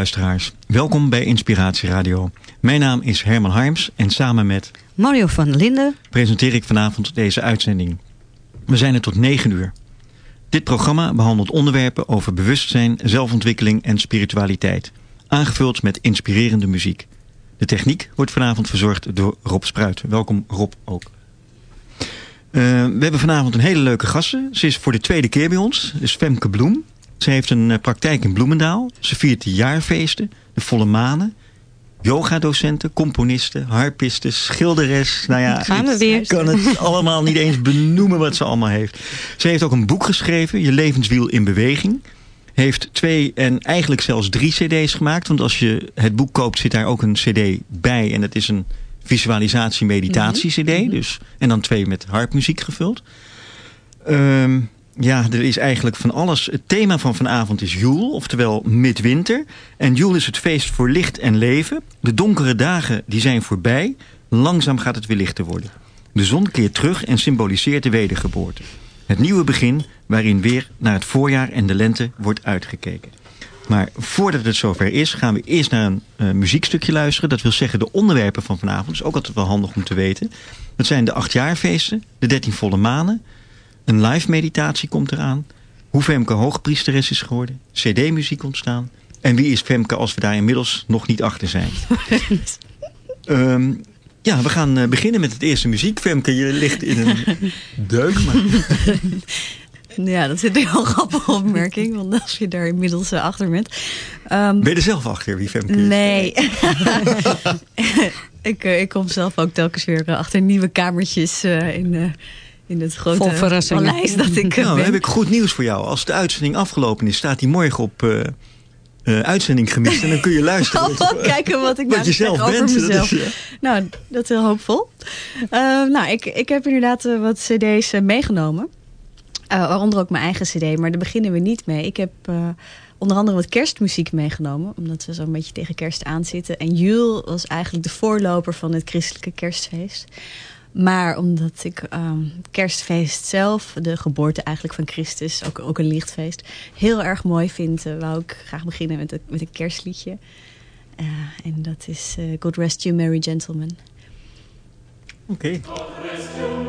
luisteraars. Welkom bij Inspiratie Radio. Mijn naam is Herman Harms en samen met Mario van Linden. presenteer ik vanavond deze uitzending. We zijn er tot 9 uur. Dit programma behandelt onderwerpen over bewustzijn, zelfontwikkeling en spiritualiteit. Aangevuld met inspirerende muziek. De techniek wordt vanavond verzorgd door Rob Spruit. Welkom Rob ook. Eh, we hebben vanavond een hele leuke gasten. Ze is voor de tweede keer bij ons. Dus Femke Bloem. Ze heeft een eh, praktijk in Bloemendaal. Ze viert de jaarfeesten, de volle manen. Yogadocenten, componisten, harpisten, schilderes. Nou ja, Gaan we ik kan het allemaal niet eens benoemen wat ze allemaal heeft. Ze heeft ook een boek geschreven, Je levenswiel in beweging. Heeft twee en eigenlijk zelfs drie cd's gemaakt. Want als je het boek koopt zit daar ook een cd bij. En dat is een visualisatie-meditatie-cd. dus, en dan twee met harpmuziek gevuld. Ehm, ja, er is eigenlijk van alles. Het thema van vanavond is Joel, oftewel midwinter. En Joel is het feest voor licht en leven. De donkere dagen die zijn voorbij. Langzaam gaat het weer lichter worden. De zon keert terug en symboliseert de wedergeboorte. Het nieuwe begin waarin weer naar het voorjaar en de lente wordt uitgekeken. Maar voordat het zover is, gaan we eerst naar een eh, muziekstukje luisteren. Dat wil zeggen de onderwerpen van vanavond. Dat is ook altijd wel handig om te weten. Dat zijn de achtjaarfeesten, de dertien volle manen. Een live meditatie komt eraan. Hoe Femke hoogpriesteres is geworden. CD-muziek ontstaan. En wie is Femke als we daar inmiddels nog niet achter zijn. Ehm, ja, we gaan eh, beginnen met het eerste muziek. Femke, je ligt in een deuk. Maar... Ja, dat is een heel grappige opmerking. Want als je daar inmiddels eh, achter bent. Ehm, Ben je er zelf achter wie Femke is? nee. ik, eh, ik kom zelf ook telkens weer achter nieuwe kamertjes eh, in, eh, in het grote paleis dat ik eh, Nou, ben. heb ik goed nieuws voor jou. Als de uitzending afgelopen is, staat die morgen op eh, eh, uitzending gemist. En dan kun je luisteren. Oh, kijken wat ik Wat nou je zelf over bent, dat mezelf. is, ja. Nou, dat is heel hoopvol. Eh, nou, ik, ik heb inderdaad eh, wat cd's eh, meegenomen. Eh, waaronder ook mijn eigen cd, maar daar beginnen we niet mee. Ik heb eh, onder andere wat kerstmuziek meegenomen. Omdat we zo'n beetje tegen kerst aanzitten. En Jul was eigenlijk de voorloper van het christelijke kerstfeest. Maar omdat ik ehm, het kerstfeest zelf, de geboorte eigenlijk van Christus, ook, ook een lichtfeest, heel erg mooi vind, eh, wou ik graag beginnen met, een- met een kerstliedje. Eh, en dat is eh, God Rest You Merry Gentlemen. Oké. From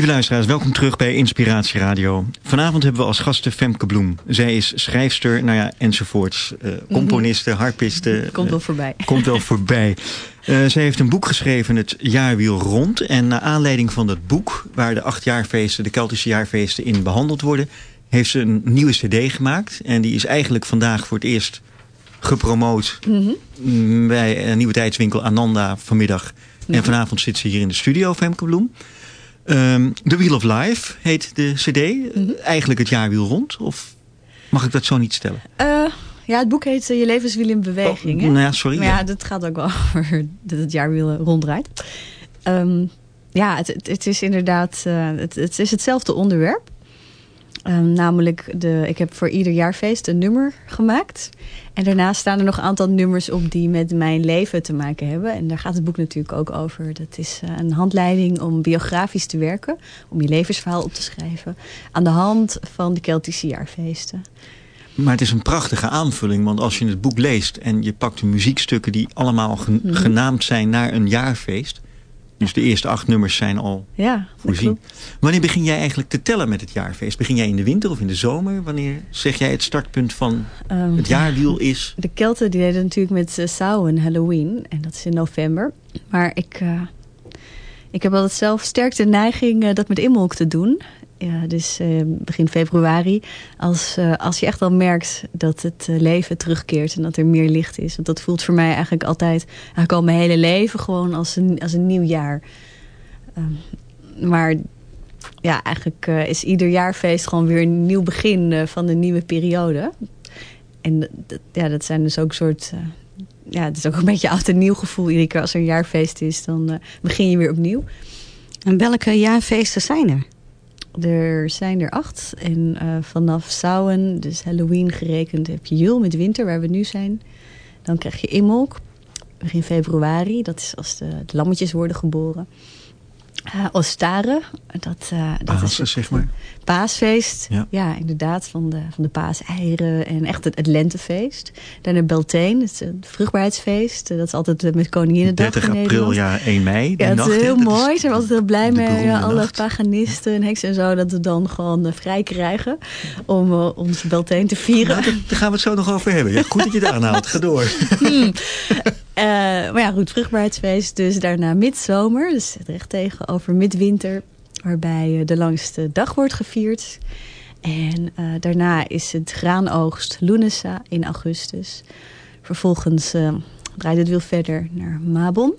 Lieve luisteraars, welkom terug bij Inspiratie Radio. Vanavond hebben we als gasten Femke Bloem. Zij is schrijfster, nou ja, enzovoorts. Uh, componiste, harpiste. Komt wel voorbij. Komt wel voorbij. Uh, zij heeft een boek geschreven, het Jaarwiel Rond. En naar aanleiding van dat boek, waar de acht jaarfeesten, de Keltische jaarfeesten in behandeld worden... heeft ze een nieuwe cd gemaakt. En die is eigenlijk vandaag voor het eerst gepromoot... Mm bij een nieuwe tijdswinkel Ananda vanmiddag. En vanavond zit ze hier in de studio, Femke Bloem. Um, The Wheel of Life heet de cd. Mhm. Eigenlijk het jaarwiel rond? Of mag ik dat zo niet stellen? Uh, ja, het boek heet uh, Je levenswiel in beweging. Oh, nou ja, sorry. Maar ja, dat gaat ook wel over dat het jaarwiel ronddraait. Um, ja, het, het, is inderdaad uh, het, het, is hetzelfde onderwerp. Um, namelijk, de, ik heb voor ieder jaarfeest een nummer gemaakt. En daarnaast staan er nog een aantal nummers op die met mijn leven te maken hebben. En daar gaat het boek natuurlijk ook over. Dat is uh, een handleiding om biografisch te werken. Om je levensverhaal op te schrijven. Aan de hand van de Keltische jaarfeesten. Maar het is een prachtige aanvulling. Want als je het boek leest en je pakt de muziekstukken... die allemaal -hmm. genaamd zijn naar een jaarfeest dus de eerste acht nummers zijn al ja, voorzien. Wanneer begin jij eigenlijk te tellen met het jaarfeest? Begin jij in de winter of in de zomer? Wanneer zeg jij het startpunt van um, het jaarwiel is? De Kelten die deden natuurlijk met uh, Samhain, Halloween. En dat is in november. Maar ik, uh, ik heb altijd zelf sterk de neiging uh, dat met Imbolc te doen. Ja, dus uh, begin februari. Als, uh, als je echt al merkt dat het uh, leven terugkeert en dat er meer licht is. Want dat voelt voor mij eigenlijk altijd, eigenlijk al mijn hele leven gewoon als een, als een nieuw jaar. Um, maar ja, eigenlijk is ieder jaarfeest gewoon weer een nieuw begin van een nieuwe periode. En ja, dat zijn dus ook soort... ja, het is ook een beetje oud en nieuw gevoel. Iedere keer als er een jaarfeest is, dan begin je weer opnieuw. En welke jaarfeesten zijn er? Er zijn er acht. En uh, vanaf Samhain, dus Halloween gerekend, heb je Jul met winter, waar we nu zijn. Dan krijg je Imolk, begin februari. Dat is als de, de lammetjes worden geboren. Uh, Ostare, dat, uh, dat Pasen, is het, zeg maar. paasfeest. Ja. ja, inderdaad, van de, van de paaseieren en echt het, het lentefeest. Daarna Beltane, het, het vruchtbaarheidsfeest. Dat is altijd met Koninginnedag 30 in april, ja, 1 mei. Ja, dat is heel mooi. Zijn we altijd heel blij mee. Ja, alle nacht. paganisten en heksen en zo, dat we dan gewoon uh, vrij krijgen om onze Beltane te vieren. Nou, daar gaan we het zo nog over hebben. Ja, goed dat je het aanhaalt. Ga door. Hmm. Uh, maar ja, goed, vruchtbaarheidsfeest. Dus daarna midzomer. Dus recht tegenover midwinter. Waarbij de langste dag wordt gevierd. En uh, daarna is het graanoogst Lunasa in augustus. Vervolgens uh, draait het wiel verder naar Mabon.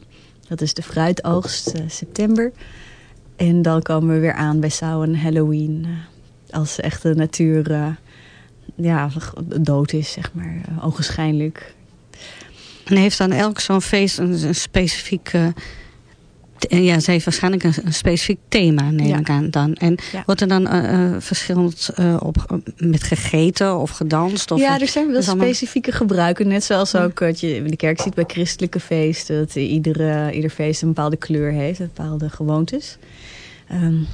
Dat is de fruitoogst september. En dan komen we weer aan bij Samhain Halloween. als echt de natuur ja, dood is, zeg maar. ogenschijnlijk. En heeft dan elk zo'n feest een, een specifiek... Uh, ja, ze heeft waarschijnlijk een, een specifiek thema, neem ja. ik aan dan. En ja. wordt er dan uh, verschillend uh, op, met gegeten of gedanst? Of ja, er zijn wel specifieke gebruiken. Net zoals ook wat je in de kerk ziet bij christelijke feesten. Dat iedere, ieder feest een bepaalde kleur heeft, bepaalde gewoontes. Um,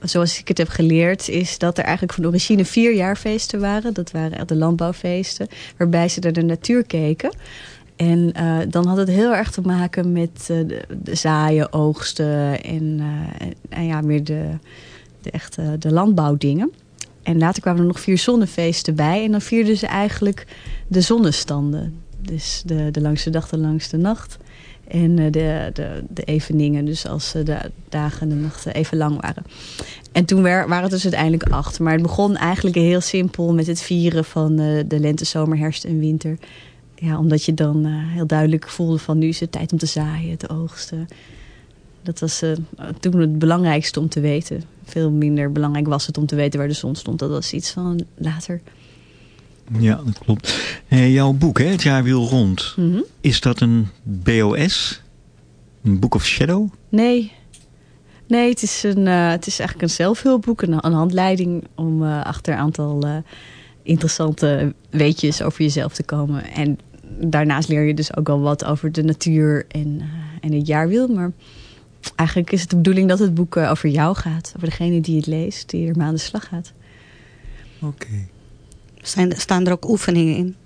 zoals ik het heb geleerd, is dat er eigenlijk van origine vier jaarfeesten waren. Dat waren de landbouwfeesten, waarbij ze naar de natuur keken. En uh, dan had het heel erg te maken met uh, de, zaaien, oogsten en, en, en, ja, meer de, de echte de landbouwdingen. En later kwamen er nog vier zonnefeesten bij. En dan vierden ze eigenlijk de zonnestanden. Dus de, de langste dag, de langste nacht. En de, de, de eveningen, dus als de dagen en de nachten even lang waren. En toen waren het dus uiteindelijk acht. Maar het begon eigenlijk heel simpel met het vieren van de lente, zomer, herfst en winter ja, omdat je dan uh, heel duidelijk voelde van nu is het tijd om te zaaien, te oogsten. Dat was uh, toen het belangrijkste om te weten. Veel minder belangrijk was het om te weten waar de zon stond. Dat was iets van later. Ja, dat klopt. Hey, jouw boek, hè, Het Jaarwiel Rond. Mm -hmm. Is dat een BOS? Een Book of Shadow? Nee. Nee, het is, een, uh, het is eigenlijk een zelfhulpboek. Een, een handleiding om achter een aantal interessante weetjes over jezelf te komen. En daarnaast leer je dus ook al wat over de natuur en, uh, en het jaarwiel. Maar eigenlijk is het de bedoeling dat het boek uh, over jou gaat. Over degene die het leest, die er mee aan de slag gaat. Oké. Okay. Staan er ook oefeningen in?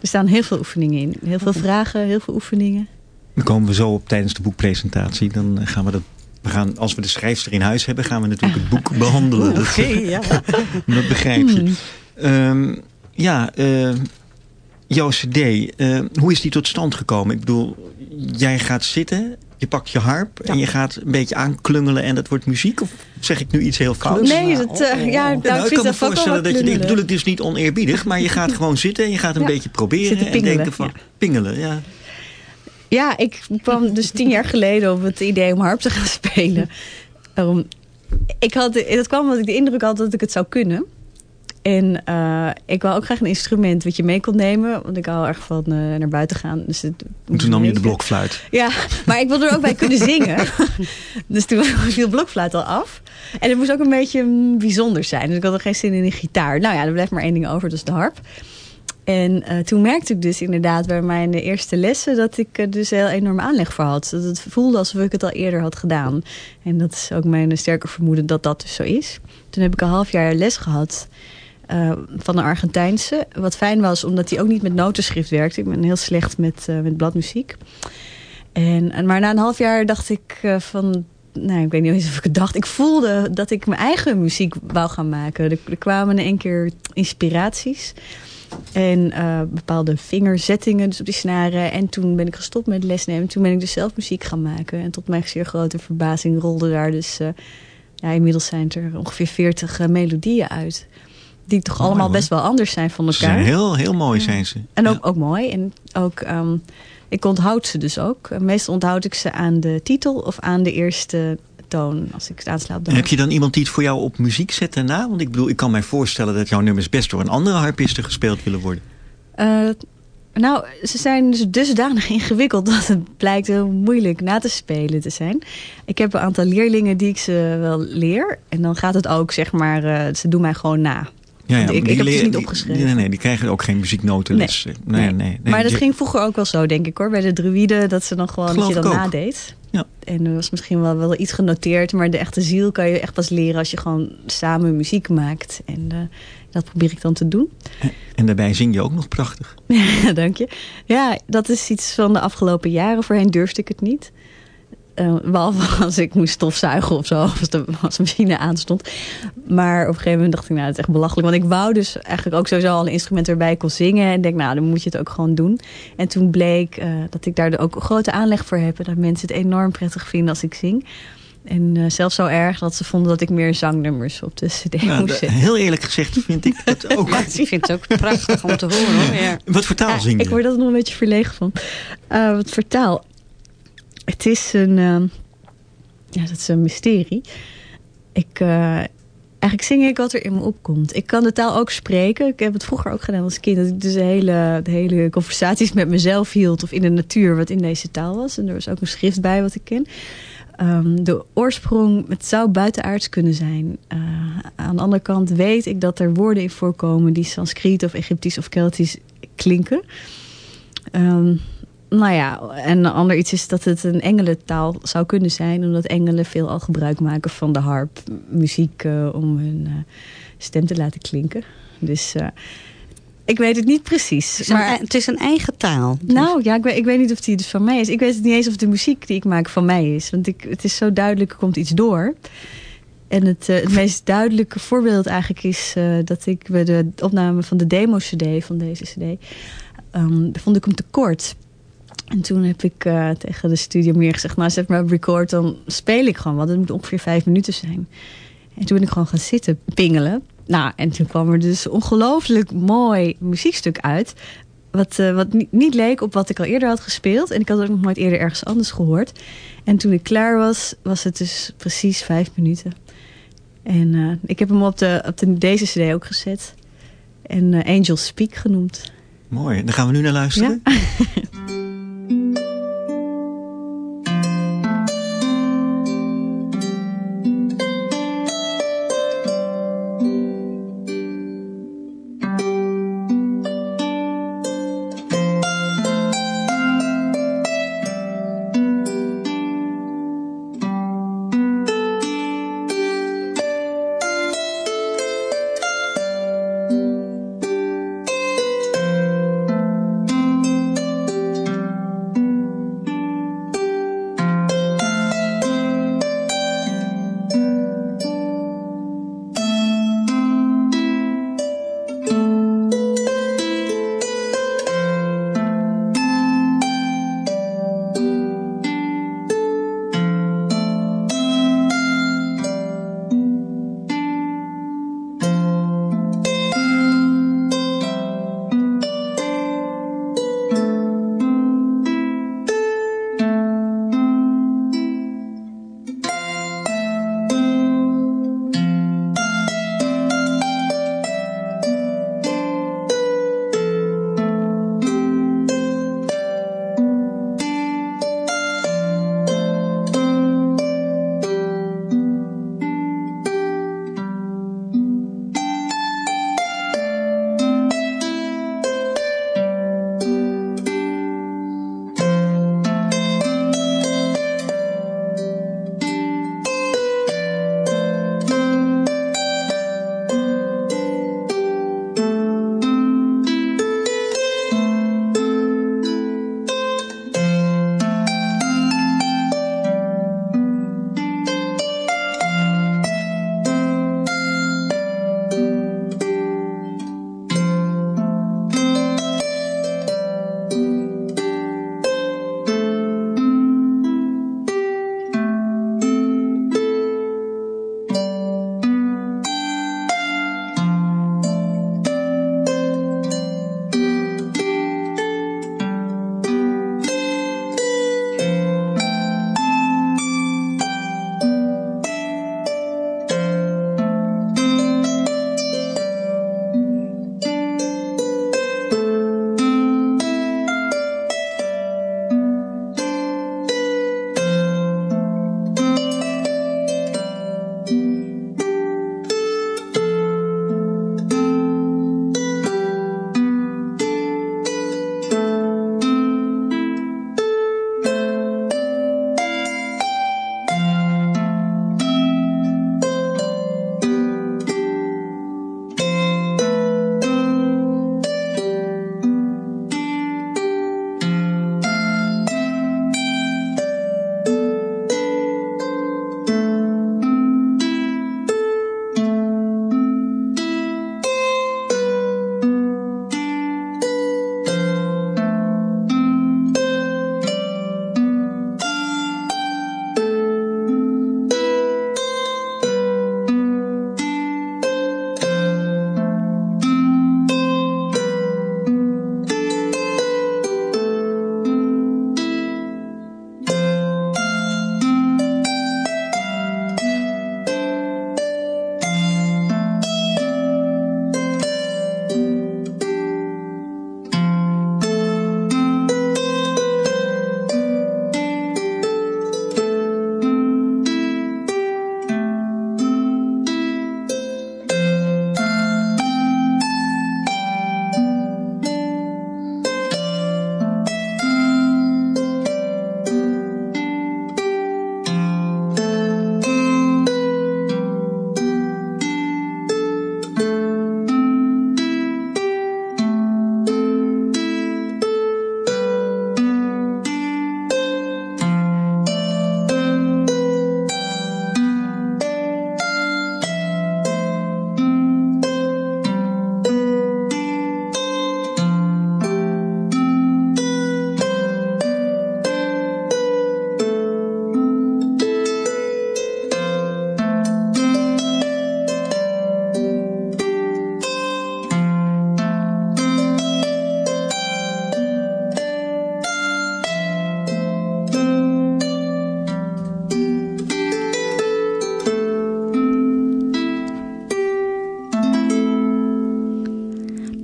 Er staan heel veel oefeningen in. Heel veel okay. vragen, heel veel oefeningen. Dan komen we zo op tijdens de boekpresentatie. Dan gaan we dat we gaan, als we de schrijfster in huis hebben, gaan we natuurlijk het boek behandelen. Oké, ja. dat begrijp je. Ehm, ja, uh, jouw cd, uh, hoe is die tot stand gekomen? Ik bedoel, jij gaat zitten, je pakt je harp en je gaat een beetje aanklungelen en dat wordt muziek? Of zeg ik nu iets heel fouts? Nee, dat, uh, ja, nou, nou, ik kan me voorstellen dat je, ik bedoel het dus niet oneerbiedig, maar je gaat gewoon zitten en je gaat een beetje proberen en denken van, ja. pingelen, ja. Ja, ik kwam dus tien jaar geleden op het idee om harp te gaan spelen. Um, ik had, dat kwam omdat ik de indruk had dat ik het zou kunnen. En uh, ik wou ook graag een instrument wat je mee kon nemen. Want ik hou erg van uh, naar buiten gaan. Dus het, toen nam je de blokfluit. Ja, maar ik wilde er ook bij kunnen zingen. dus toen viel blokfluit al af. En het moest ook een beetje bijzonder zijn. Dus ik had er geen zin in een gitaar. Nou ja, er blijft maar één ding over, dat is de harp. En uh, toen merkte ik dus inderdaad bij mijn eerste lessen... dat ik er dus heel enorm aanleg voor had. Dat het voelde alsof ik het al eerder had gedaan. En dat is ook mijn sterke vermoeden dat dat dus zo is. Toen heb ik een half jaar les gehad... Uh, van de Argentijnse. Wat fijn was, omdat hij ook niet met notenschrift werkte. Ik ben heel slecht met, uh, met bladmuziek. En, maar na een half jaar dacht ik uh, van... Nou, ik weet niet eens of ik het dacht. Ik voelde dat ik mijn eigen muziek wou gaan maken. Er, er kwamen in één keer inspiraties. En bepaalde vingerzettingen dus op die snaren. En toen ben ik gestopt met lesnemen. Toen ben ik dus zelf muziek gaan maken. En tot mijn zeer grote verbazing rolde daar dus... ja, inmiddels zijn er ongeveer 40 melodieën uit die toch mooi, allemaal hoor. best wel anders zijn van elkaar. Ze zijn heel, heel mooi zijn ze. En ook, ook mooi. En ook, um, ik onthoud ze dus ook. Meestal onthoud ik ze aan de titel of aan de eerste toon. Als ik het aansla Heb je dan iemand die het voor jou op muziek zet daarna? Want ik bedoel, ik kan mij voorstellen dat jouw nummers best door een andere harpiste gespeeld willen worden. Uh, nou, ze zijn dus dusdanig ingewikkeld dat het blijkt heel moeilijk na te spelen te zijn. Ik heb een aantal leerlingen die ik ze wel leer. En dan gaat het ook, zeg maar, uh, ze doen mij gewoon na. Ja, ja, ik, ik heb het dus niet opgeschreven. Nee, nee, die krijgen ook geen muzieknotenles. Nee, nee, nee, nee, nee. Maar dat ging vroeger ook wel zo, denk ik hoor. Bij de druïden, dat ze dan gewoon dat je dan nadeed. Ja. En er was misschien wel, wel iets genoteerd. Maar de echte ziel kan je echt pas leren als je gewoon samen muziek maakt. En uh, dat probeer ik dan te doen. En, en daarbij zing je ook nog prachtig. ja, dank je. Ja, dat is iets van de afgelopen jaren. Voorheen durfde ik het niet. Uh, behalve als ik moest stofzuigen of zo, als de wasmachine aanstond. Maar op een gegeven moment dacht ik, nou, dat is echt belachelijk. Want ik wou dus eigenlijk ook sowieso al een instrument erbij kon zingen. En denk, nou, dan moet je het ook gewoon doen. En toen bleek uh, dat ik daar ook grote aanleg voor heb. En dat mensen het enorm prettig vinden als ik zing. En uh, zelfs zo erg dat ze vonden dat ik meer zangnummers op de cd moest zetten. Heel eerlijk gezegd vind ik dat ook. Ja, ik vind het ook prachtig om te horen. Hoor. Ja. Wat voor taal zing je? Ik word er nog een beetje verlegen van. Uh, wat voor taal? Het is een... Uh, ja, dat is een mysterie. Ik... Uh, eigenlijk zing ik wat er in me opkomt. Ik kan de taal ook spreken. Ik heb het vroeger ook gedaan als kind. Dat ik dus de hele, hele conversaties met mezelf hield. Of in de natuur, wat in deze taal was. En er was ook een schrift bij wat ik ken. Um, de oorsprong, het zou buitenaards kunnen zijn. Uh, aan de andere kant weet ik dat er woorden in voorkomen... die Sanskriet of Egyptisch of Keltisch klinken. Um, nou ja, en een ander iets is dat het een engelentaal zou kunnen zijn... omdat engelen veel al gebruik maken van de harp, muziek... Uh, om hun uh, stem te laten klinken. Dus uh, ik weet het niet precies. Het maar, een, het is een eigen taal. Nou ja, ik weet, ik weet niet of die dus van mij is. Ik weet het niet eens of de muziek die ik maak van mij is. Want ik, het is zo duidelijk, er komt iets door... En het, het meest duidelijke voorbeeld eigenlijk is dat ik bij de opname van de demo-cd, van deze cd, um, vond ik hem tekort. En toen heb ik uh, tegen de studio meer gezegd... nou, zet maar op record, dan speel ik gewoon wat. Het moet ongeveer vijf minuten zijn. En toen ben ik gewoon gaan zitten pingelen. Nou, en toen kwam er dus ongelooflijk mooi muziekstuk uit... wat, uh, wat niet, niet leek op wat ik al eerder had gespeeld. En ik had het ook nog nooit eerder ergens anders gehoord. En toen ik klaar was, was het dus precies vijf minuten. En uh, ik heb hem op, de, op de, deze cd ook gezet. En Angel Speak genoemd. Mooi, daar gaan we nu naar luisteren. Ja?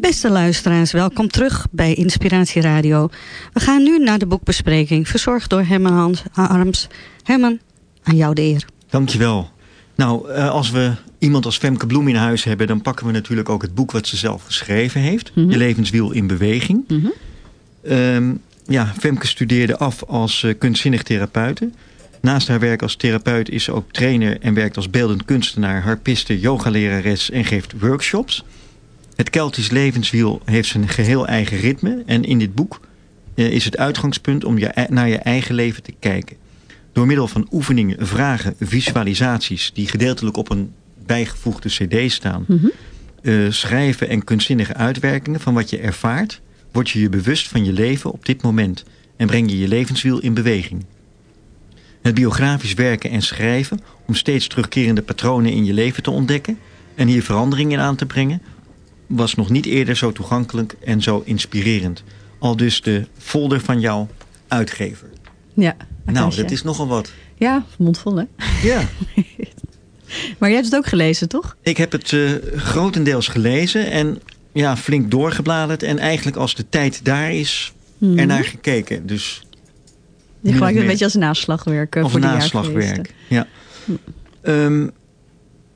Beste luisteraars, welkom terug bij Inspiratie Radio. We gaan nu naar de boekbespreking, verzorgd door Herman Hans Arms. Herman, aan jou de eer. Dankjewel. Nou, eh, als we iemand als Femke Bloem in huis hebben... dan pakken we natuurlijk ook het boek wat ze zelf geschreven heeft. Mm Je levenswiel in beweging. Mm ja, Femke studeerde af als uh, kunstzinnig therapeute. Naast haar werk als therapeut is ze ook trainer... en werkt als beeldend kunstenaar, harpiste, yogalerares en geeft workshops. Het Keltisch levenswiel heeft zijn geheel eigen ritme... en in dit boek uh, is het uitgangspunt om je, naar je eigen leven te kijken. Door middel van oefeningen, vragen, visualisaties... die gedeeltelijk op een bijgevoegde cd staan... Mm -hmm. uh, schrijven en kunstzinnige uitwerkingen van wat je ervaart... word je je bewust van je leven op dit moment... en breng je je levenswiel in beweging. Het biografisch werken en schrijven... om steeds terugkerende patronen in je leven te ontdekken... en hier veranderingen aan te brengen... was nog niet eerder zo toegankelijk en zo inspirerend. Al dus de folder van jouw uitgever. Ja. Nou, dat is nogal wat. Ja, mondvol hè? Ja. maar jij hebt het ook gelezen, toch? Ik heb het uh, grotendeels gelezen en ja, flink doorgebladerd. En eigenlijk als de tijd daar is, mm ernaar gekeken. Dus je gebruikt het een beetje als naslagwerk. Of voor naslagwerk, ja. Hm. Um,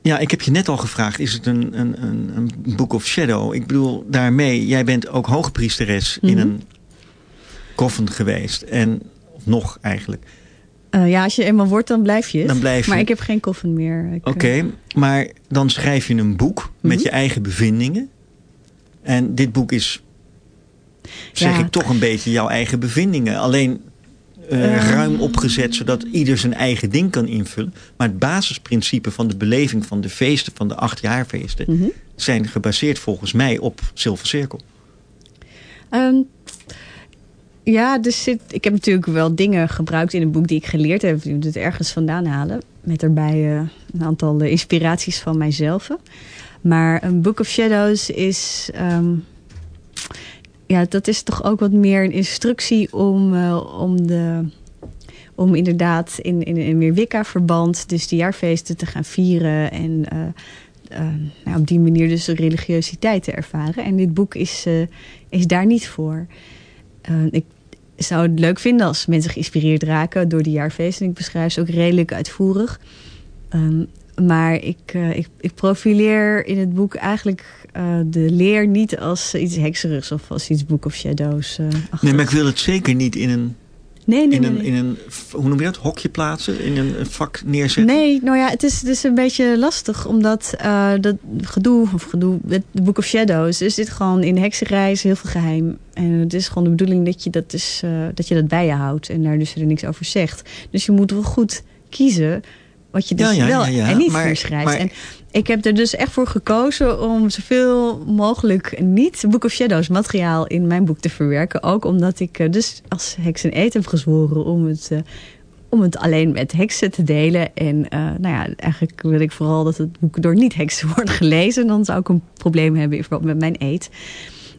ja, ik heb je net al gevraagd, is het een, een, een, een Book of Shadow? Ik bedoel, daarmee, jij bent ook hoogpriesteres mm -hmm. in een koffen geweest. En nog eigenlijk. Uh, ja, als je eenmaal wordt, dan blijf je het. Dan blijf je. Maar ik heb geen koffen meer. Oké, okay, uh... maar dan schrijf je een boek mm -hmm. met je eigen bevindingen. En dit boek is, zeg ja. ik toch een beetje jouw eigen bevindingen. Alleen uh, um... ruim opgezet, zodat ieder zijn eigen ding kan invullen. Maar het basisprincipe van de beleving van de feesten, van de achtjaarfeesten... Mm -hmm. zijn gebaseerd volgens mij op Zilver Cirkel. Um, ja, dus ik heb natuurlijk wel dingen gebruikt in een boek die ik geleerd heb. Ik moet het ergens vandaan halen. Met daarbij uh, een aantal uh, inspiraties van mijzelf. Maar een Book of Shadows is... Um, ja, dat is toch ook wat meer een instructie om, uh, om, de, om inderdaad in, in, in meer Wicca-verband... dus de jaarfeesten te gaan vieren en... nou, op die manier dus de religiositeit te ervaren. En dit boek is, is daar niet voor. Ik zou het leuk vinden als mensen geïnspireerd raken door de jaarfeesten. Ik beschrijf ze ook redelijk uitvoerig. Um, maar ik, uh, ik, ik, profileer in het boek eigenlijk uh, de leer niet als iets hekserigs of als iets Book of Shadows. Uh, nee, maar ik wil het zeker niet in een Nee, nee, in, een, nee. in een, hoe noem je dat, hokje plaatsen? In een, vak neerzetten? Nee, nou ja, het is, het is een beetje lastig. Omdat uh, dat gedoe, of gedoe, het Book of Shadows... er zit gewoon in heksenreis heel veel geheim. En het is gewoon de bedoeling dat je dat, is, uh, dat, je dat bij je houdt. En daar dus er niks over zegt. Dus je moet wel goed kiezen wat je dus ja, ja, wel ja, en niet maar, verschrijft. Maar, en ik heb er dus echt voor gekozen om zoveel mogelijk niet Book of Shadows materiaal in mijn boek te verwerken. Ook omdat ik dus als heks en eet heb gezworen om het, uh, om het alleen met heksen te delen. En uh, nou ja, eigenlijk wil ik vooral dat het boek door niet-heksen wordt gelezen. Dan zou ik een probleem hebben in verband met mijn eet.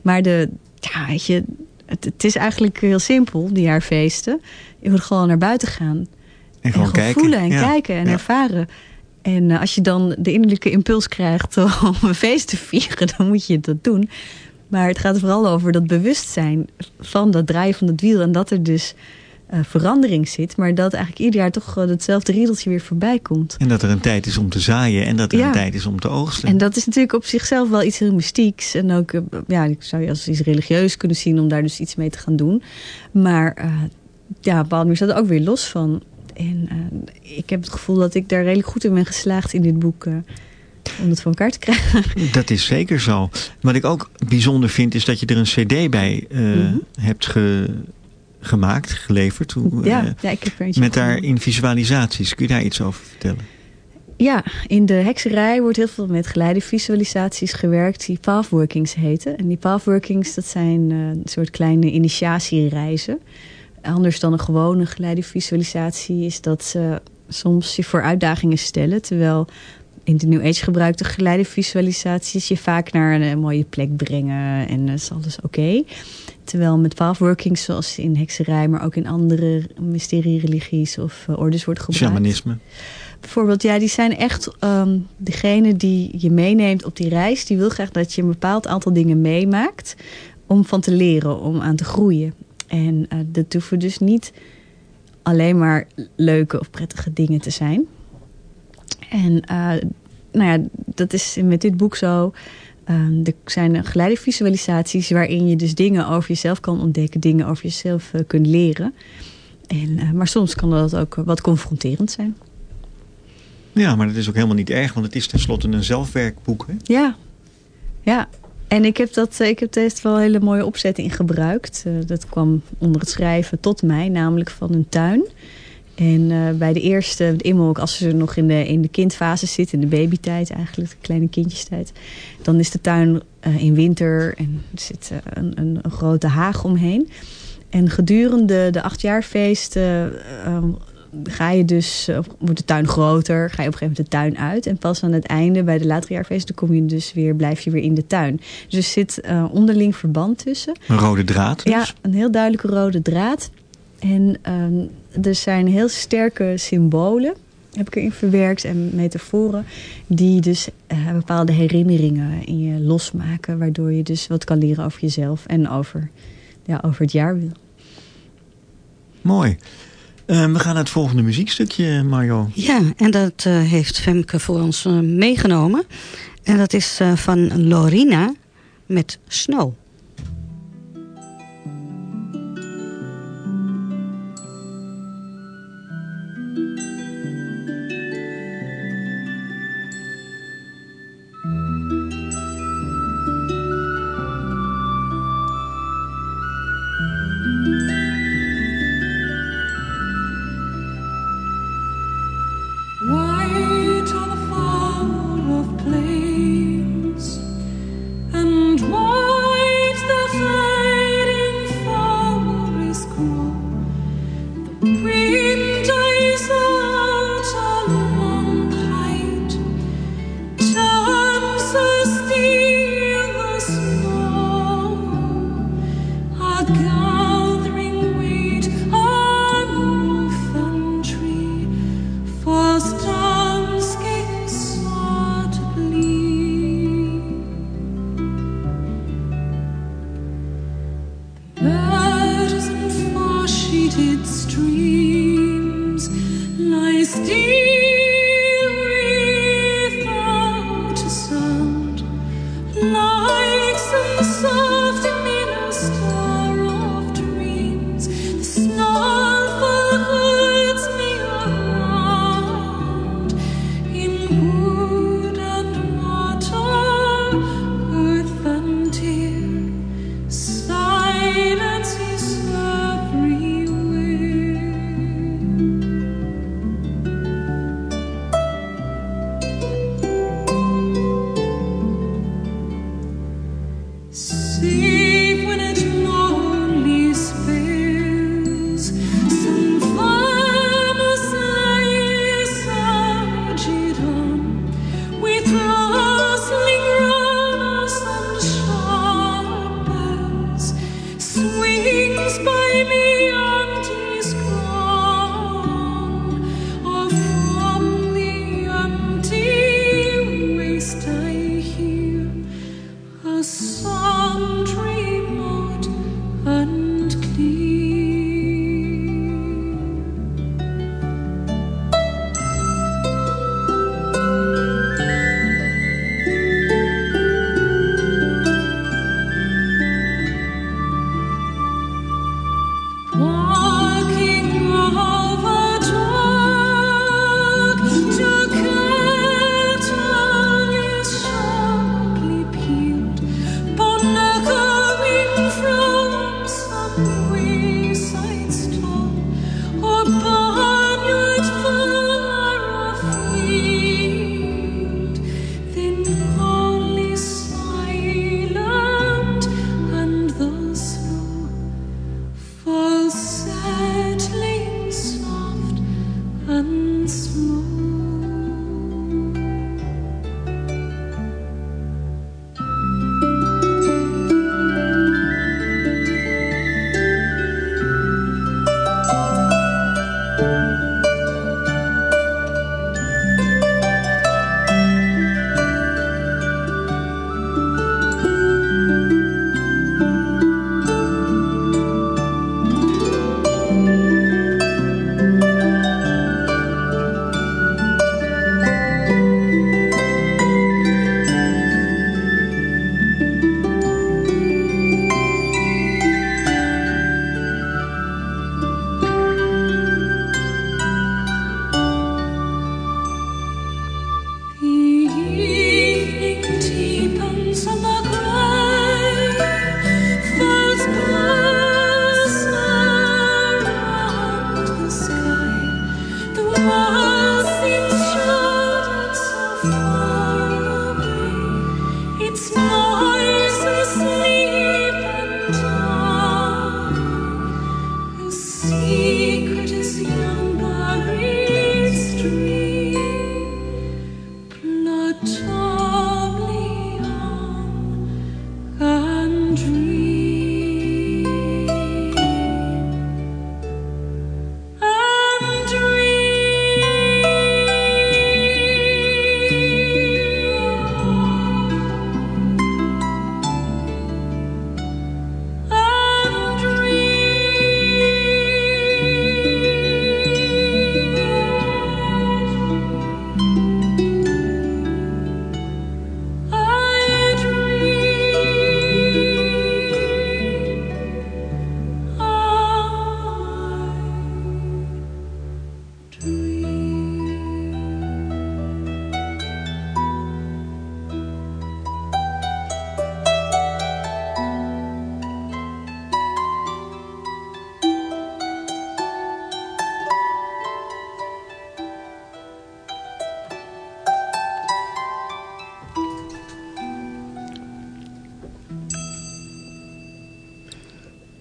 Maar de, ja, weet je, het, het is eigenlijk heel simpel, die jaarfeesten. Je moet gewoon naar buiten gaan. En gewoon, en gewoon kijken. voelen en ja. kijken en ja. ervaren. En uh, als je dan de innerlijke impuls krijgt om een feest te vieren, dan moet je dat doen. Maar het gaat vooral over dat bewustzijn van dat draaien van het wiel. En dat er dus uh, verandering zit. Maar dat eigenlijk ieder jaar toch uh, hetzelfde riedeltje weer voorbij komt. En dat er een tijd is om te zaaien en dat er Ja. een tijd is om te oogsten. En dat is natuurlijk op zichzelf wel iets heel mystieks. En ook, uh, ja, ik zou je als iets religieus kunnen zien om daar dus iets mee te gaan doen. Maar ja, op een staat er ook weer los van. En uh, ik heb het gevoel dat ik daar redelijk goed in ben geslaagd in dit boek. Uh, om het voor elkaar te krijgen. Dat is zeker zo. Wat ik ook bijzonder vind is dat je er een cd bij uh, mm -hmm. hebt ge, gemaakt, geleverd. Hoe, ja, ja, ik heb er Met daarin visualisaties. Kun je daar iets over vertellen? Ja, in de hekserij wordt heel veel met geleide visualisaties gewerkt die pathworkings heten. En die pathworkings, dat zijn een soort kleine initiatiereizen. Anders dan een gewone geleide visualisatie is dat ze soms je voor uitdagingen stellen. Terwijl in de New Age gebruikte geleide visualisaties je vaak naar een, een mooie plek brengen en dat is alles oké. Okay. Terwijl met pathworkings zoals in hekserij, maar ook in andere mysterie-religies of uh, ordes wordt gebruikt. Shamanisme. bijvoorbeeld, ja, die zijn echt um, degene die je meeneemt op die reis. Die wil graag dat je een bepaald aantal dingen meemaakt om van te leren, om aan te groeien. En uh, dat hoeven dus niet alleen maar leuke of prettige dingen te zijn. En uh, nou ja, dat is met dit boek zo. Um, er zijn geleide visualisaties waarin je dus dingen over jezelf kan ontdekken, dingen over jezelf uh, kunt leren. En, maar soms kan dat ook wat confronterend zijn. Ja, maar dat is ook helemaal niet erg, want het is tenslotte een zelfwerkboek. Hè? Ja, ja. En ik heb, dat, ik heb er wel een hele mooie opzetting gebruikt. Uh, dat kwam onder het schrijven tot mij, namelijk van een tuin. En uh, bij de eerste, Immel, ook als ze nog in de, in de kindfase zit, in de babytijd eigenlijk, de kleine kindjestijd, dan is de tuin uh, in winter en er zit uh, een, een, een, grote haag omheen. En gedurende de achtjaarfeesten ga je dus, wordt de tuin groter, ga je op een gegeven moment de tuin uit. En pas aan het einde, bij de latere jaarfeesten, kom je dus weer, blijf je weer in de tuin. Dus er zit onderling verband tussen. Een rode draad dus? Ja, een heel duidelijke rode draad. En um, er zijn heel sterke symbolen, heb ik erin verwerkt, en metaforen, die dus uh, bepaalde herinneringen in je losmaken, waardoor je dus wat kan leren over jezelf en over, ja, over het jaar wil. Mooi. Uh, we gaan naar het volgende muziekstukje, Mario. Ja, en dat uh, heeft Femke voor ons meegenomen. En dat is van Lorina met Snow.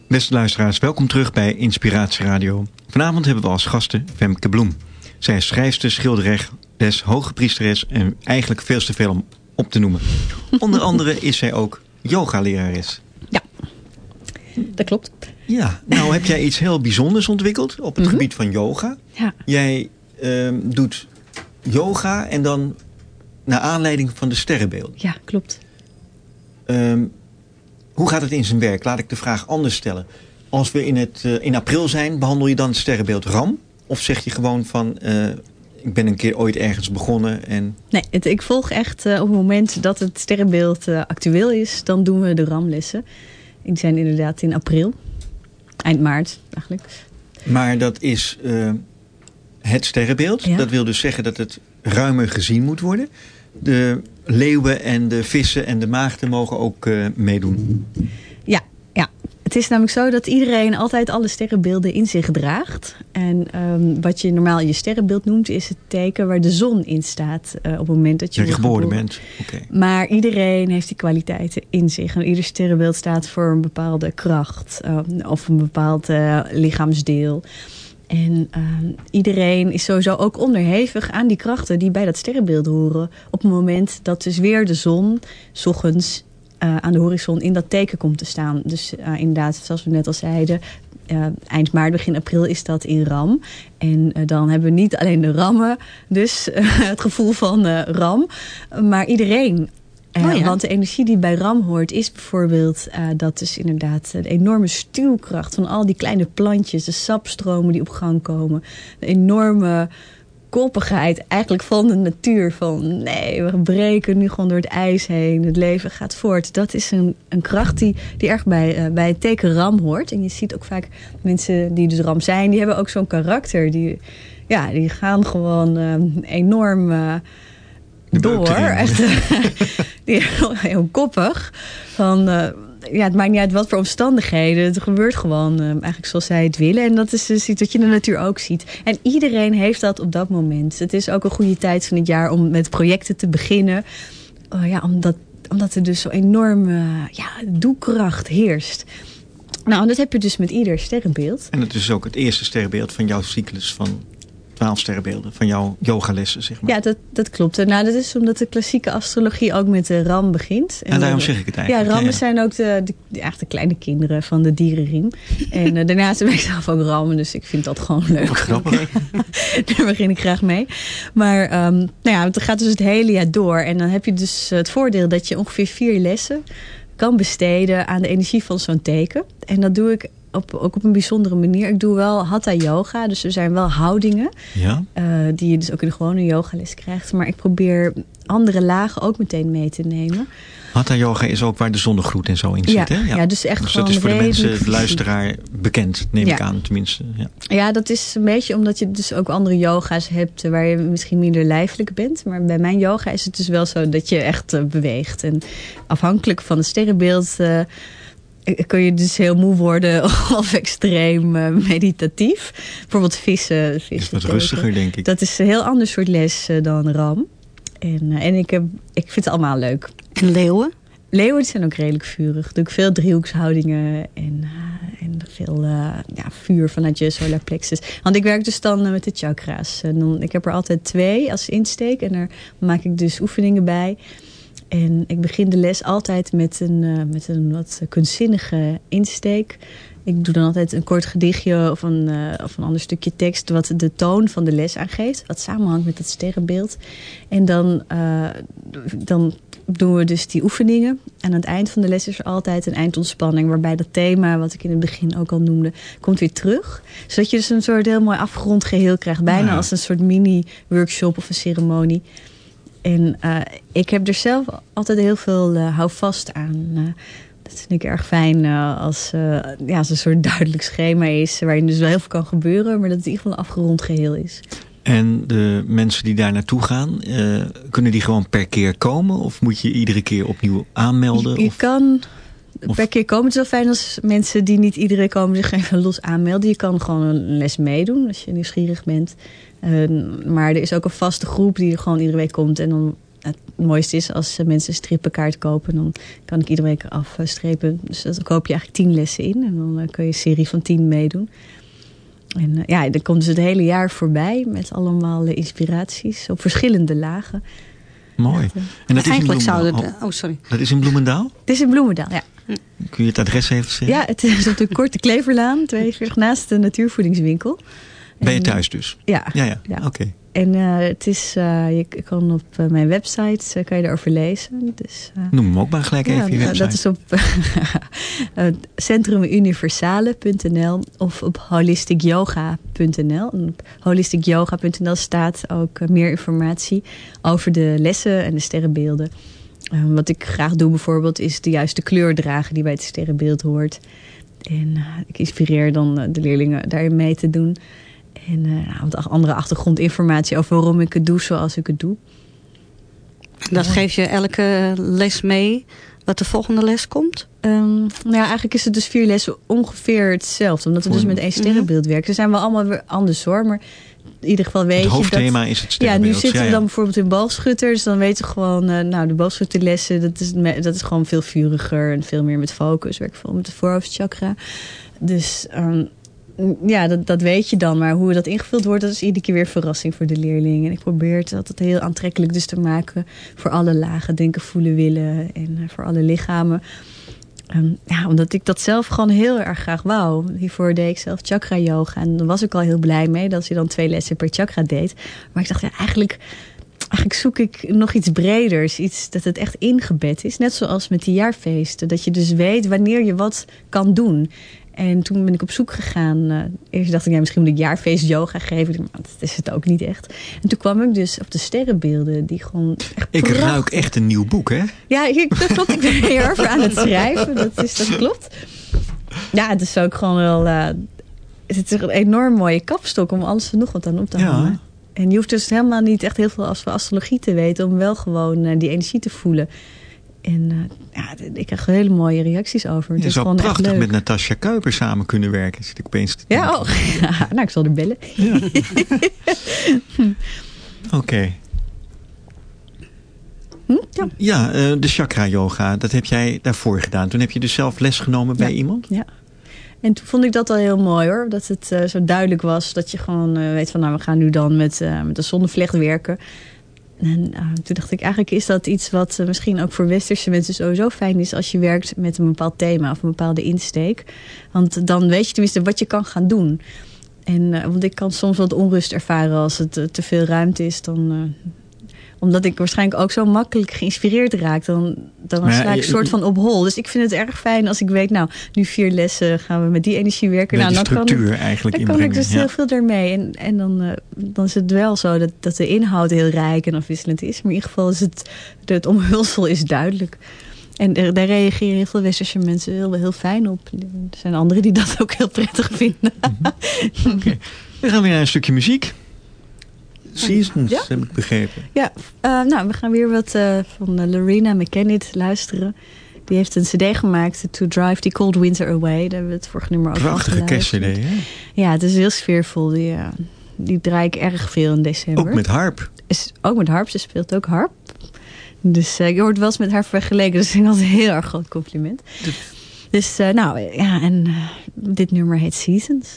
Beste luisteraars, welkom terug bij Inspiratie Radio. Vanavond hebben we als gasten Femke Bloem. Zij is schrijfster, schilderes, hoge priesteres en eigenlijk veel te veel om op te noemen. Onder andere is zij ook yogalerares. Ja, dat klopt. Ja, nou heb jij iets heel bijzonders ontwikkeld op het Mhm. gebied van yoga. Ja. Jij ehm, doet yoga en dan naar aanleiding van de sterrenbeeld. Ja, klopt. Ehm, hoe gaat het in zijn werk? Laat ik de vraag anders stellen. Als we in, het, eh, in april zijn, behandel je dan het sterrenbeeld Ram? Of zeg je gewoon van, eh, ik ben een keer ooit ergens begonnen en... Nee, het, ik volg echt eh, op het moment dat het sterrenbeeld actueel is, dan doen we de ramlessen. Die zijn inderdaad in april. Eind maart eigenlijk. Maar dat is het sterrenbeeld. Ja. Dat wil dus zeggen dat het ruimer gezien moet worden. De leeuwen en de vissen en de maagden mogen ook eh, meedoen. Ja, ja. Het is namelijk zo dat iedereen altijd alle sterrenbeelden in zich draagt. En ehm, wat je normaal je sterrenbeeld noemt, is het teken waar de zon in staat eh, op het moment dat je, Dat je wordt geboren bent. Maar iedereen heeft die kwaliteiten in zich. En ieder sterrenbeeld staat voor een bepaalde kracht eh, of een bepaald eh, lichaamsdeel. En eh, iedereen is sowieso ook onderhevig aan die krachten die bij dat sterrenbeeld horen. Op het moment dat dus weer de zon, s ochtends eh, aan de horizon, in dat teken komt te staan. Dus eh, inderdaad, zoals we net al zeiden, eh, eind maart, begin april is dat in Ram. En dan hebben we niet alleen de rammen, dus het gevoel van Ram, maar iedereen. Eh, Oh ja. Want de energie die bij Ram hoort is bijvoorbeeld eh, dat dus inderdaad de enorme stuwkracht van al die kleine plantjes, de sapstromen die op gang komen, de enorme koppigheid eigenlijk van de natuur. Van nee, we breken nu gewoon door het ijs heen. Het leven gaat voort. Dat is een, een kracht die, die erg bij, eh, bij het teken ram hoort. En je ziet ook vaak mensen die dus ram zijn, die hebben ook zo'n karakter. Die, ja, die gaan gewoon eh, enorm eh, door. Echt, die, heel koppig. Van, eh, ja, het maakt niet uit wat voor omstandigheden. Het gebeurt gewoon eh, eigenlijk zoals zij het willen. En dat is dus iets wat je in de natuur ook ziet. En iedereen heeft dat op dat moment. Het is ook een goede tijd van het jaar om met projecten te beginnen. Oh ja, omdat, omdat er dus zo enorm eh, ja, doekracht heerst. Nou, en dat heb je dus met ieder sterrenbeeld. En het is ook het eerste sterrenbeeld van jouw cyclus van 12 sterrenbeelden. Van jouw yogalessen, zeg maar. Ja, dat, dat klopt. Nou, dat is omdat de klassieke astrologie ook met de ram begint. En daarom de- zeg ik het Ja, eigenlijk. rammen Ja, ja. zijn ook de, de, de, echt de kleine kinderen van de dierenriem. en eh, daarnaast ben ik zelf ook rammen, dus ik vind dat gewoon leuk. Wat grappig. Daar begin ik graag mee. Maar ehm, nou ja, het gaat dus het hele jaar door. En dan heb je dus het voordeel dat je ongeveer vier lessen kan besteden aan de energie van zo'n teken. En dat doe ik op, ook op een bijzondere manier. Ik doe wel hatha yoga, dus er zijn wel houdingen Ja? eh, die je dus ook in de gewone yogales krijgt. Maar ik probeer andere lagen ook meteen mee te nemen. Hatha yoga is ook waar de zonnegroet en zo in Ja, zit, hè? ja, dus echt Dus dat is voor de mensen, de luisteraar, bekend, neem Ja. ik aan tenminste. Ja. Ja, dat is een beetje omdat je dus ook andere yoga's hebt eh, waar je misschien minder lijfelijk bent. Maar bij mijn yoga is het dus wel zo dat je echt eh, beweegt. En afhankelijk van het sterrenbeeld kun je dus heel moe worden of extreem eh, meditatief. Bijvoorbeeld vissen. Is vissen wat teken. rustiger, denk ik. Dat is een heel ander soort les eh, dan ram. En, eh, en ik, heb, ik vind het allemaal leuk. En leeuwen? Leeuwen zijn ook redelijk vurig. Doe ik veel driehoekshoudingen en, eh, en veel eh, ja, vuur vanuit je solar plexus. Want ik werk dus dan eh, met de chakra's. En dan, ik heb er altijd twee als insteek en daar maak ik dus oefeningen bij. En ik begin de les altijd met een, uh, met een wat kunstzinnige insteek. Ik doe dan altijd een kort gedichtje of een, uh, of een ander stukje tekst... wat de toon van de les aangeeft. Wat samenhangt met het sterrenbeeld. En dan, uh, dan doen we dus die oefeningen. En aan het eind van de les is er altijd een eindontspanning... waarbij dat thema, wat ik in het begin ook al noemde, komt weer terug. Zodat je dus een soort heel mooi afgerond geheel krijgt. Bijna ja. als een soort mini-workshop of een ceremonie. En uh, ik heb er zelf altijd heel veel uh, houvast aan. Uh, dat vind ik erg fijn als, ja, als een soort duidelijk schema is... waarin dus wel heel veel kan gebeuren... maar dat het in ieder geval een afgerond geheel is. En de mensen die daar naartoe gaan, kunnen die gewoon per keer komen? Of moet je iedere keer opnieuw aanmelden? Je, je of, kan per keer komen. Het is wel fijn als mensen die niet iedereen komen zich even los aanmelden. Je kan gewoon een les meedoen als je nieuwsgierig bent. Uh, maar er is ook een vaste groep die er gewoon iedere week komt. En dan het mooiste is als mensen een strippenkaart kopen. Dan kan ik iedere week afstrepen. Dus dan koop je eigenlijk tien lessen in. En dan kun je een serie van tien meedoen. En uh, ja, dan komt dus het hele jaar voorbij met allemaal uh, inspiraties op verschillende lagen. Mooi. Echt, uh, en dat is in Bloemendaal? Het, oh, sorry. Dat is in Bloemendaal? Het is in Bloemendaal, ja. Kun je het adres even zeggen? Ja, het is op de Korte Kleverlaan, 42 naast de natuurvoedingswinkel. Ben je thuis dus? Ja. Ja, ja. ja. oké. Okay. En uh, het is, uh, je kan op uh, mijn website kan je erover lezen. Dus, Noem hem ook maar gelijk ja, even je website. Dat is op centrumuniversale.nl of op holisticyoga.nl. Op holisticyoga.nl staat ook meer informatie over de lessen en de sterrenbeelden. wat ik graag doe bijvoorbeeld is de juiste kleur dragen die bij het sterrenbeeld hoort. En ik inspireer dan de leerlingen daarin mee te doen. En uh, wat andere achtergrondinformatie over waarom ik het doe zoals ik het doe. Dat ja. geef je elke les mee wat de volgende les komt? Um, nou ja, eigenlijk is het dus vier lessen ongeveer hetzelfde. Omdat we dus met één sterrenbeeld werken. Ze zijn wel allemaal weer anders hoor. Maar in ieder geval weet het je hoofdthema dat, is het sterrenbeeld. Ja, nu zitten we dan bijvoorbeeld in boogschutter. Dus dan weten we gewoon, uh, nou de boogschutterlessen, dat is, dat is gewoon veel vuriger en veel meer met focus. Werk veel met de voorhoofdchakra. Dus um, ja, dat, dat weet je dan. Maar hoe dat ingevuld wordt, dat is iedere keer weer verrassing voor de leerling. En ik probeer het altijd heel aantrekkelijk dus te maken voor alle lagen. Denken, voelen, willen en uh, voor alle lichamen. Um, ja, omdat ik dat zelf gewoon heel erg graag wou. Hiervoor deed ik zelf chakra yoga. En daar was ik al heel blij mee dat je dan twee lessen per chakra deed. Maar ik dacht, ja, eigenlijk, eigenlijk zoek ik nog iets breders. Iets dat het echt ingebed is. Net zoals met die jaarfeesten. Dat je dus weet wanneer je wat kan doen. En toen ben ik op zoek gegaan. Uh, eerst dacht ik, ja, misschien moet ik jaarfeest yoga geven. Maar dat is het ook niet echt. En toen kwam ik dus op de sterrenbeelden. Die gewoon echt Ik prachtig. ruik echt een nieuw boek, hè? Ja, ik, dat klopt. Ik ben hier over aan het schrijven. Dat, is, dat klopt. Ja, het is ook gewoon wel... Uh, het is een enorm mooie kapstok om alles en nog wat aan op te Ja. hangen. En je hoeft dus helemaal niet echt heel veel astrologie te weten... om wel gewoon uh, die energie te voelen. En uh, ja, ik krijg hele mooie reacties over. Het Je is zou prachtig leuk. met Natasja Kuiper samen kunnen werken. Zit ik opeens te Ja, denken. oh. Ja, nou, ik zal er bellen. Ja. Oké. Hm? Ja. Ja, uh, de chakra yoga, dat heb jij daarvoor gedaan. Toen heb je dus zelf les genomen bij Ja. iemand? Ja. En toen vond ik dat al heel mooi hoor. Dat het uh, zo duidelijk was. Dat je gewoon weet van nou we gaan nu dan met, met de zonnevlecht werken. En toen dacht ik eigenlijk is dat iets wat misschien ook voor westerse mensen sowieso fijn is. Als je werkt met een bepaald thema of een bepaalde insteek. Want dan weet je tenminste wat je kan gaan doen. En, want ik kan soms wat onrust ervaren als het te veel ruimte is. Dan, omdat ik waarschijnlijk ook zo makkelijk geïnspireerd raak. Dan, dan Maar ja, sla ik een soort van op hol. Dus ik vind het erg fijn als ik weet... nou, nu vier lessen gaan we met die energie werken. Nou, dan kan structuur ik, eigenlijk dan kan ik dus heel veel daarmee. En, en dan, uh, dan is het wel zo dat, dat de inhoud heel rijk en afwisselend is. Maar in ieder geval is het... het omhulsel is duidelijk. En er, daar reageren heel veel westerse mensen heel, heel fijn op. Er zijn anderen die dat ook heel prettig vinden. Oké. We gaan weer naar een stukje muziek. Seasons, Ja? heb ik begrepen. Ja, uh, nou, we gaan weer wat uh, van uh, Lorena McKennitt luisteren. Die heeft een cd gemaakt, To Drive the Cold Winter Away. Daar hebben we het vorige nummer ook Prachtige kerstcd, hè? Ja, het is heel sfeervol. Die, uh, die draai ik erg veel in december. Ook met harp. Is, ook met harp, ze speelt ook harp. Dus uh, je wordt wel eens met haar vergeleken. Dus ik een heel erg groot compliment. Dus nou, ja, en dit nummer heet Seasons.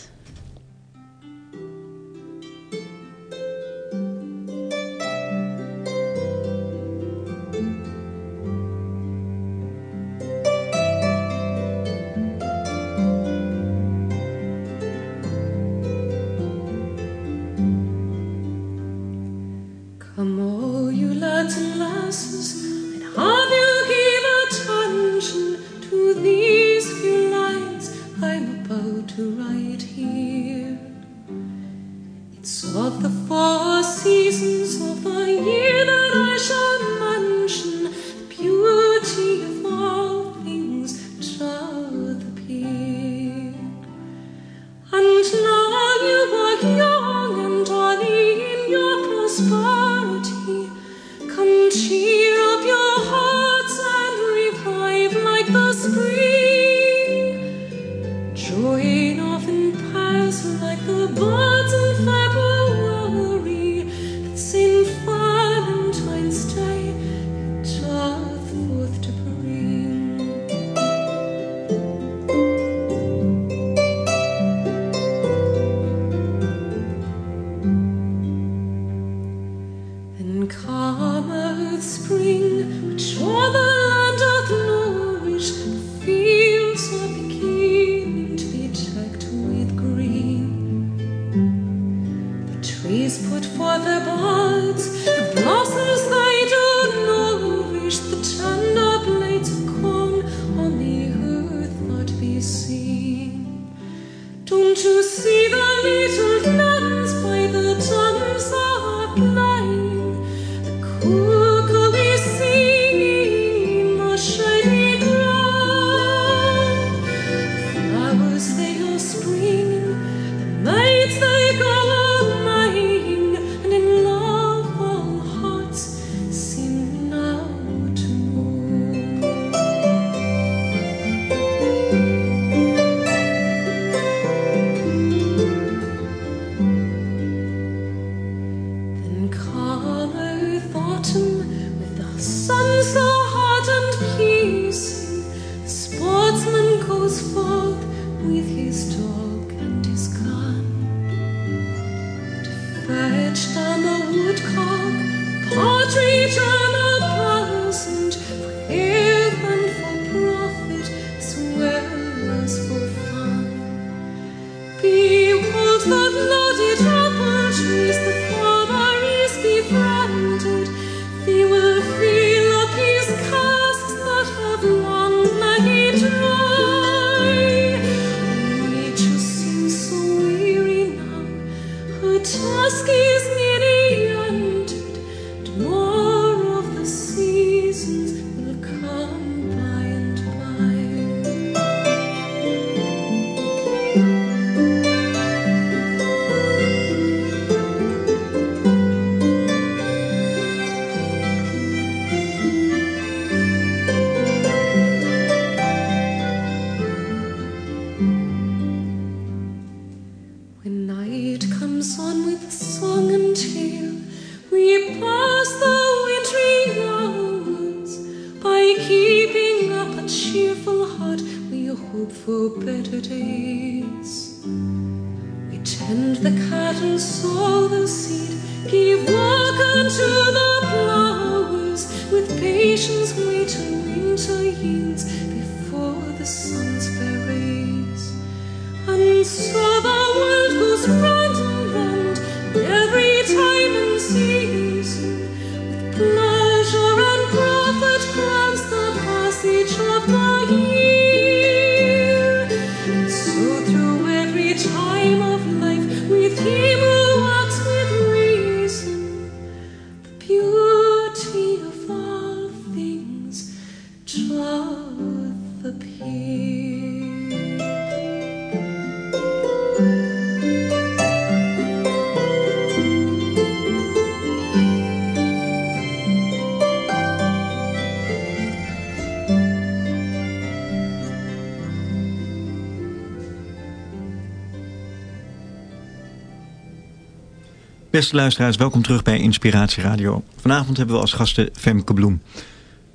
Beste luisteraars, welkom terug bij Inspiratie Radio. Vanavond hebben we als gasten Femke Bloem.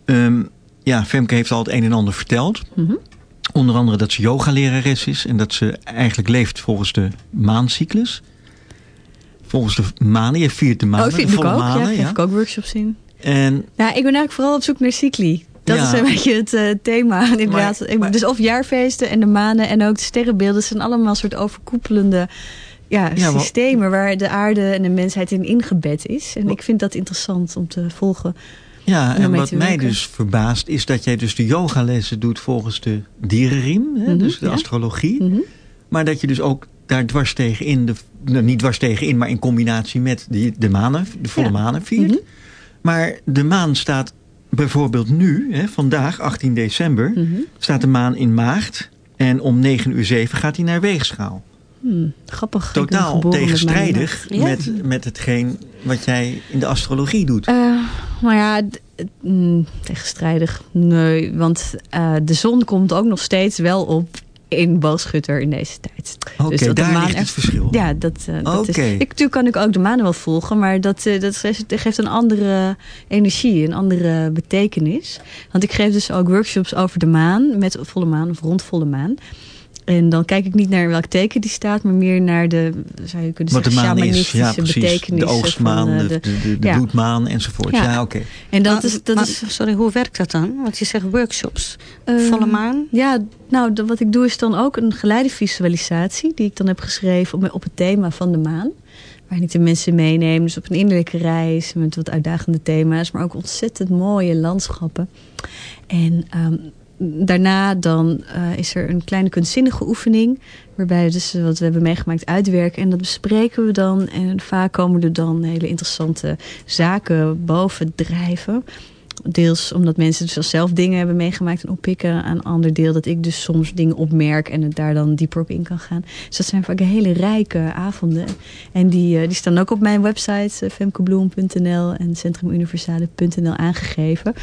Ehm, ja, Femke heeft al het een en ander verteld. Mhm. Onder andere dat ze yogalerares is en dat ze eigenlijk leeft volgens de maancyclus. Volgens de manen, je viert de manen, oh, volle ook, manen. Ja, ik ook workshops zien. En, ja, ik ben eigenlijk vooral op zoek naar cycli. Dat is een beetje het uh, thema. Inderdaad. Maar, dus of jaarfeesten en de manen en ook de sterrenbeelden zijn allemaal soort overkoepelende ja, systemen waar de aarde en de mensheid in ingebed is. En ik vind dat interessant om te volgen. Ja, en, wat mij dus verbaast is dat jij dus de yogalessen doet volgens de dierenriem. Hè, mhm, dus de astrologie. Mhm. Maar dat je dus ook daar dwars tegenin, de, nou, niet dwars tegenin, maar in combinatie met die, de manen, de volle manen viert. Mhm. Maar de maan staat bijvoorbeeld nu, hè, vandaag 18 december, staat de maan in maagd. En om 9 uur 7 gaat hij naar weegschaal. Hmm, grappig. Totaal tegenstrijdig met, met, met hetgeen wat jij in de astrologie doet. Uh, nou ja, mm, tegenstrijdig. Nee, want uh, de zon komt ook nog steeds wel op in boogschutter in deze tijd. Oké, dus daar maan ligt het verschil. Ja, dat, uh, dat is... Ik, natuurlijk kan ik ook de maan wel volgen, maar dat, uh, dat geeft een andere energie, een andere betekenis. Want ik geef dus ook workshops over de maan, met volle maan of rond volle maan. En dan kijk ik niet naar welk teken die staat, maar meer naar de, zou je kunnen Wat zeggen, de maan is. Ja, betekenis. De oogstmaan, van, de, de, de, de ja. bloedmaan enzovoort. Ja, ja oké. En dat is, dat maar, is, sorry, hoe werkt dat dan? Want je zegt workshops. Uh, Volle maan? Ja, nou, wat ik doe is dan ook een geleide visualisatie, die ik dan heb geschreven op, op het thema van de maan. Waar ik de mensen meeneem, dus op een innerlijke reis met wat uitdagende thema's, maar ook ontzettend mooie landschappen. En um, daarna dan uh, is er een kleine kunstzinnige oefening. Waarbij we dus wat we hebben meegemaakt uitwerken. En dat bespreken we dan. En vaak komen er dan hele interessante zaken boven drijven. Deels omdat mensen dus zelf dingen hebben meegemaakt en oppikken. Een ander deel dat ik dus soms dingen opmerk en het daar dan dieper op in kan gaan. Dus dat zijn vaak hele rijke avonden. En die, die staan ook op mijn website femkebloem.nl en centrumuniversale.nl aangegeven.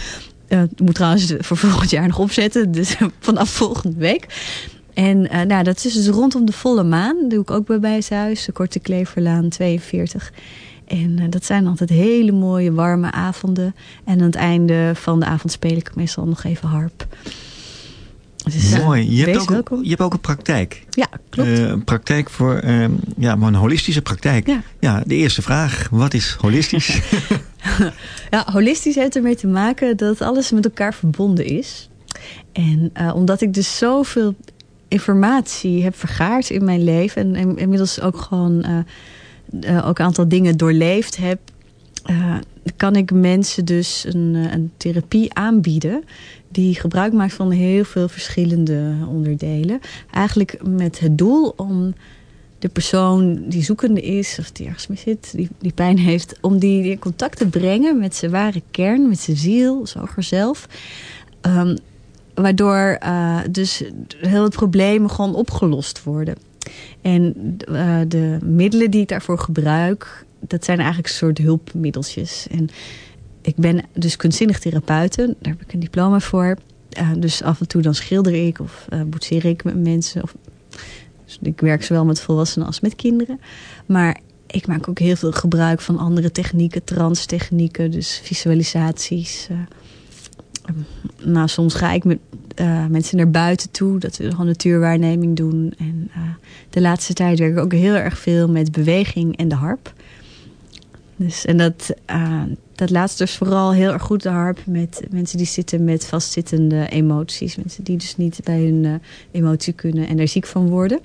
Uh, moet trouwens voor volgend jaar nog opzetten. Dus vanaf volgende week. En uh, nou, dat is dus rondom de volle maan. Dat doe ik ook bij Bijshuis. De Korte Kleverlaan 42. En uh, dat zijn altijd hele mooie warme avonden. En aan het einde van de avond speel ik meestal nog even harp. Dus, Mooi. Je hebt, ook, je hebt ook een praktijk. Ja, klopt. Uh, een praktijk voor, uh, ja, maar een holistische praktijk. Ja. ja, de eerste vraag. Wat is holistisch? ja, holistisch heeft ermee te maken dat alles met elkaar verbonden is. En uh, omdat ik dus zoveel informatie heb vergaard in mijn leven... en, en inmiddels ook gewoon ook een aantal dingen doorleefd heb... Kan ik mensen dus een, een therapie aanbieden... die gebruik maakt van heel veel verschillende onderdelen. Eigenlijk met het doel om de persoon die zoekende is... of die ergens mee zit, die, die pijn heeft... om die in contact te brengen met zijn ware kern, met zijn ziel, zijn zelf... Um, waardoor uh, dus heel het probleem gewoon opgelost worden. En uh, de middelen die ik daarvoor gebruik... dat zijn eigenlijk soort hulpmiddeltjes. En ik ben dus kunstzinnig therapeute. Daar heb ik een diploma voor. Uh, dus af en toe dan schilder ik of uh, boetseer ik met mensen. Of, dus ik werk zowel met volwassenen als met kinderen. Maar ik maak ook heel veel gebruik van andere technieken. Transtechnieken, dus visualisaties... nou, soms ga ik met mensen naar buiten toe. Dat we gewoon natuurwaarneming doen. En de laatste tijd werk ik ook heel erg veel met beweging en de harp. Dus, en dat, dat laatste dus vooral heel erg goed de harp met mensen die zitten met vastzittende emoties. Mensen die dus niet bij hun emotie kunnen en er ziek van worden.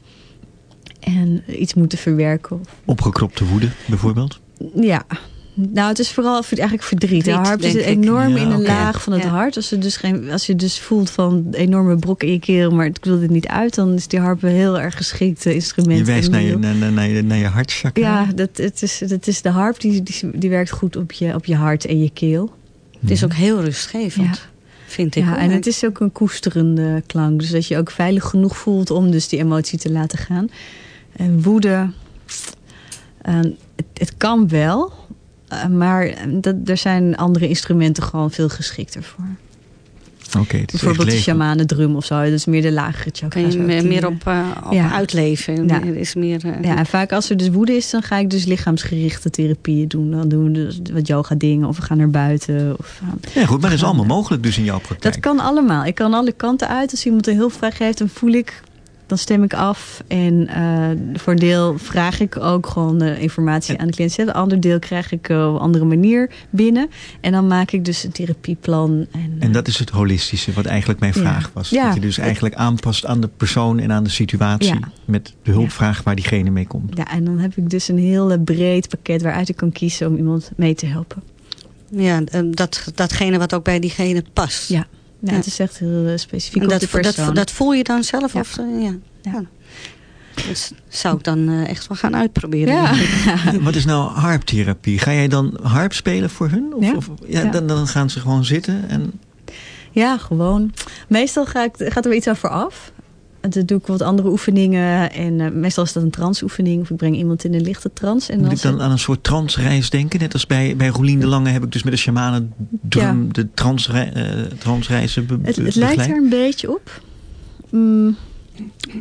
En iets moeten verwerken. Opgekropte woede bijvoorbeeld? Ja, nou, het is vooral eigenlijk verdriet. De harp zit enorm ja, in een okay. laag van het ja. hart. Als je, dus geen, als je dus voelt van enorme brok in je keel, maar ik wil het niet uit, dan is die harp een heel erg geschikt instrument. Je wijst naar je, naar, naar, je, naar je hartchakra. Ja, dat, het is, dat is de harp die, die, die werkt goed op je, op je hart en je keel. Het is ook heel rustgevend. Ja. Vind ik ja, en het is ook een koesterende klank. Dus dat je ook veilig genoeg voelt om dus die emotie te laten gaan. En woede, uh, het, het kan wel, uh, maar dat, er zijn andere instrumenten gewoon veel geschikter voor. Okay, Bijvoorbeeld de shamanen drum of zo. Dat is meer de lagere chakras. Kan je meer, meer op, uh, op ja. uitleven. Ja. Is meer, uh, ja, en vaak als er dus woede is, dan ga ik dus lichaamsgerichte therapieën doen. Dan doen we dus wat yoga dingen of we gaan naar buiten. Of, ja goed, maar dat is allemaal mogelijk dus in jouw praktijk. Dat kan allemaal. Ik kan alle kanten uit. Als iemand een hulpvraag heeft, dan voel ik dan stem ik af. En uh, voor een deel vraag ik ook gewoon uh, informatie aan de cliënt. Een ander deel krijg ik uh, op een andere manier binnen. En dan maak ik dus een therapieplan. En, en dat is het holistische, wat eigenlijk mijn vraag ja. was. Ja. Dat je dus eigenlijk aanpast aan de persoon en aan de situatie. Ja. Met de hulpvraag waar diegene mee komt. Ja, en dan heb ik dus een heel breed pakket waaruit ik kan kiezen om iemand mee te helpen. Ja, dat, datgene wat ook bij diegene past. Ja. Ja, het is echt heel specifiek en dat, op de persoon. Dat, dat voel je dan zelf? Ja. Of, uh, ja. ja. Dat zou ik dan uh, echt wel gaan uitproberen. Ja. Wat is nou harptherapie? Ga jij dan harp spelen voor hun? Of, ja. of ja, Dan, dan gaan ze gewoon zitten en... Ja, gewoon. Meestal ga ik, gaat er iets aan vooraf. Dan doe ik wat andere oefeningen. En uh, meestal is dat een transoefening. Of ik breng iemand in een lichte trance. En Moet ik dan aan een soort transreis denken? Net als bij, bij Roelien de Lange heb ik dus met de shamanen ja. de transre, uh, transreizen be Het, het lijkt er een beetje op. Mm,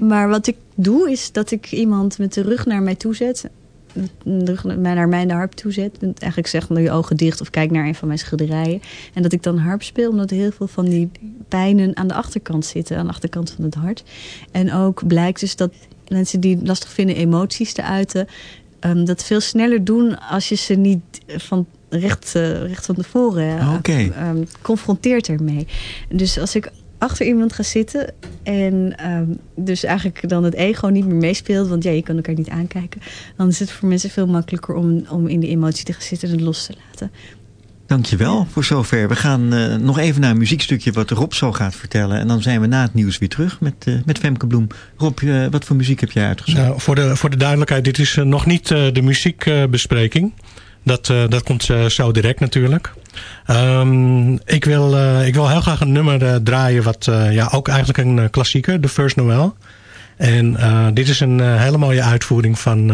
maar wat ik doe is dat ik iemand met de rug naar mij toe zet. Rug naar mij de harp toe zet. En eigenlijk zeg doe je ogen dicht of kijk naar een van mijn schilderijen. En dat ik dan harp speel. Omdat heel veel van die pijnen aan de achterkant zitten. Aan de achterkant van het hart. En ook blijkt dus dat mensen die lastig vinden emoties te uiten. Um, dat veel sneller doen als je ze niet van recht, uh, recht van tevoren uh, okay. um, confronteert ermee. Dus als ik achter iemand ga zitten en um, dus eigenlijk dan het ego niet meer meespeelt, want ja, je kan elkaar niet aankijken, dan is het voor mensen veel makkelijker om, om in die emotie te gaan zitten en het los te laten. Dankjewel voor zover. We gaan uh, nog even naar een muziekstukje wat Rob zo gaat vertellen. En dan zijn we na het nieuws weer terug met, uh, met Femke Bloem. Rob, uh, wat voor muziek heb jij uitgezocht? Nou, voor, de, voor de duidelijkheid, dit is nog niet de muziekbespreking. Dat, dat komt zo direct natuurlijk. Um, ik, wil, ik wil heel graag een nummer draaien wat ja, ook eigenlijk een klassieker, The First Noel. En dit is een hele mooie uitvoering van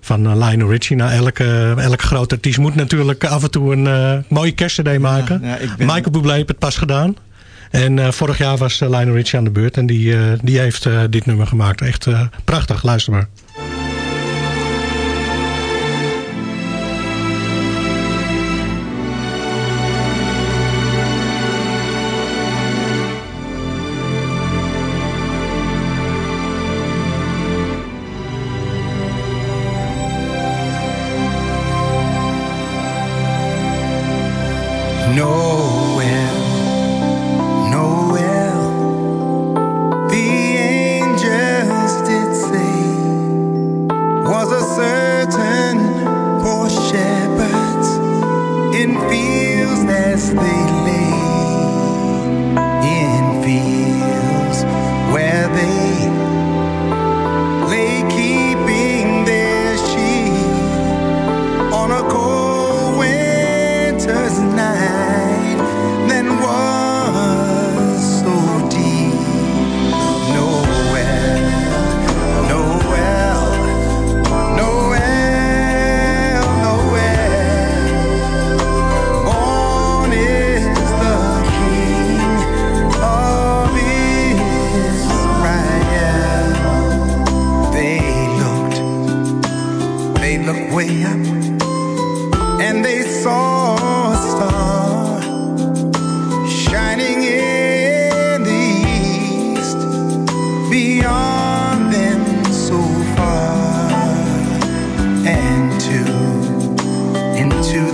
van uh, Lionel Richie. Nou, elke, elke grote artiest moet natuurlijk af en toe een uh, mooie kerstcd maken. Ja, ja, ben... Michael Bublé heeft het pas gedaan. En uh, vorig jaar was Lionel Richie aan de beurt. En die, die heeft dit nummer gemaakt. Echt prachtig, luister maar.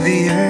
the end.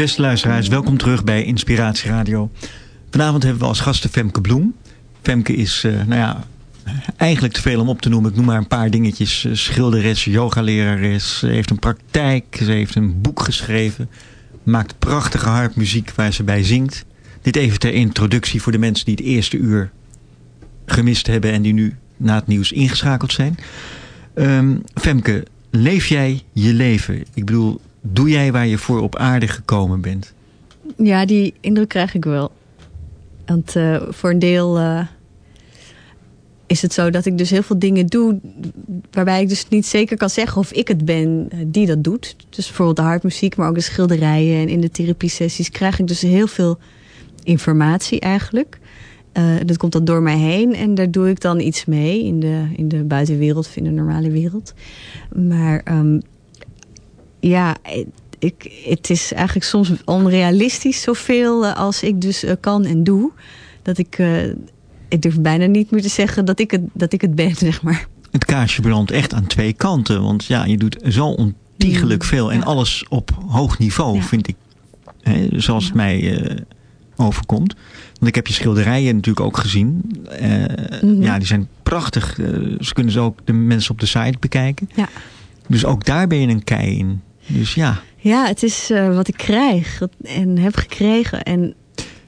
Beste luisteraars, welkom terug bij Inspiratie Radio. Vanavond hebben we als gasten Femke Bloem. Femke is, uh, nou ja, eigenlijk te veel om op te noemen. Ik noem maar een paar dingetjes. Schilderes, yogalerares, ze heeft een praktijk, ze heeft een boek geschreven. Maakt prachtige harpmuziek waar ze bij zingt. Dit even ter introductie voor de mensen die het eerste uur gemist hebben... en die nu na het nieuws ingeschakeld zijn. Um, Femke, leef jij je leven? Ik bedoel, doe jij waar je voor op aarde gekomen bent? Ja, die indruk krijg ik wel. Want uh, voor een deel uh, is het zo dat ik dus heel veel dingen doe... waarbij ik dus niet zeker kan zeggen of ik het ben uh, die dat doet. Dus bijvoorbeeld de hartmuziek, maar ook de schilderijen. En in de therapiesessies krijg ik dus heel veel informatie eigenlijk. dat komt dan door mij heen en daar doe ik dan iets mee... in de, in de buitenwereld of in de normale wereld. Maar... Um, ja, ik, het is eigenlijk soms onrealistisch zoveel uh, als ik dus uh, kan en doe. Dat ik, uh, ik durf bijna niet meer te zeggen dat ik het, dat ik het ben, zeg maar. Het kaarsje brandt echt aan twee kanten. Want ja, je doet zo ontiegelijk veel. En ja. alles op hoog niveau, ja. vind ik. Hè, zoals het mij overkomt. Want ik heb je schilderijen natuurlijk ook gezien. Mm -hmm. Ja, die zijn prachtig. ze kunnen ze ook de mensen op de site bekijken. Ja. Dus ook daar ben je een kei in. Dus ja. Ja, het is uh, wat ik krijg en heb gekregen. En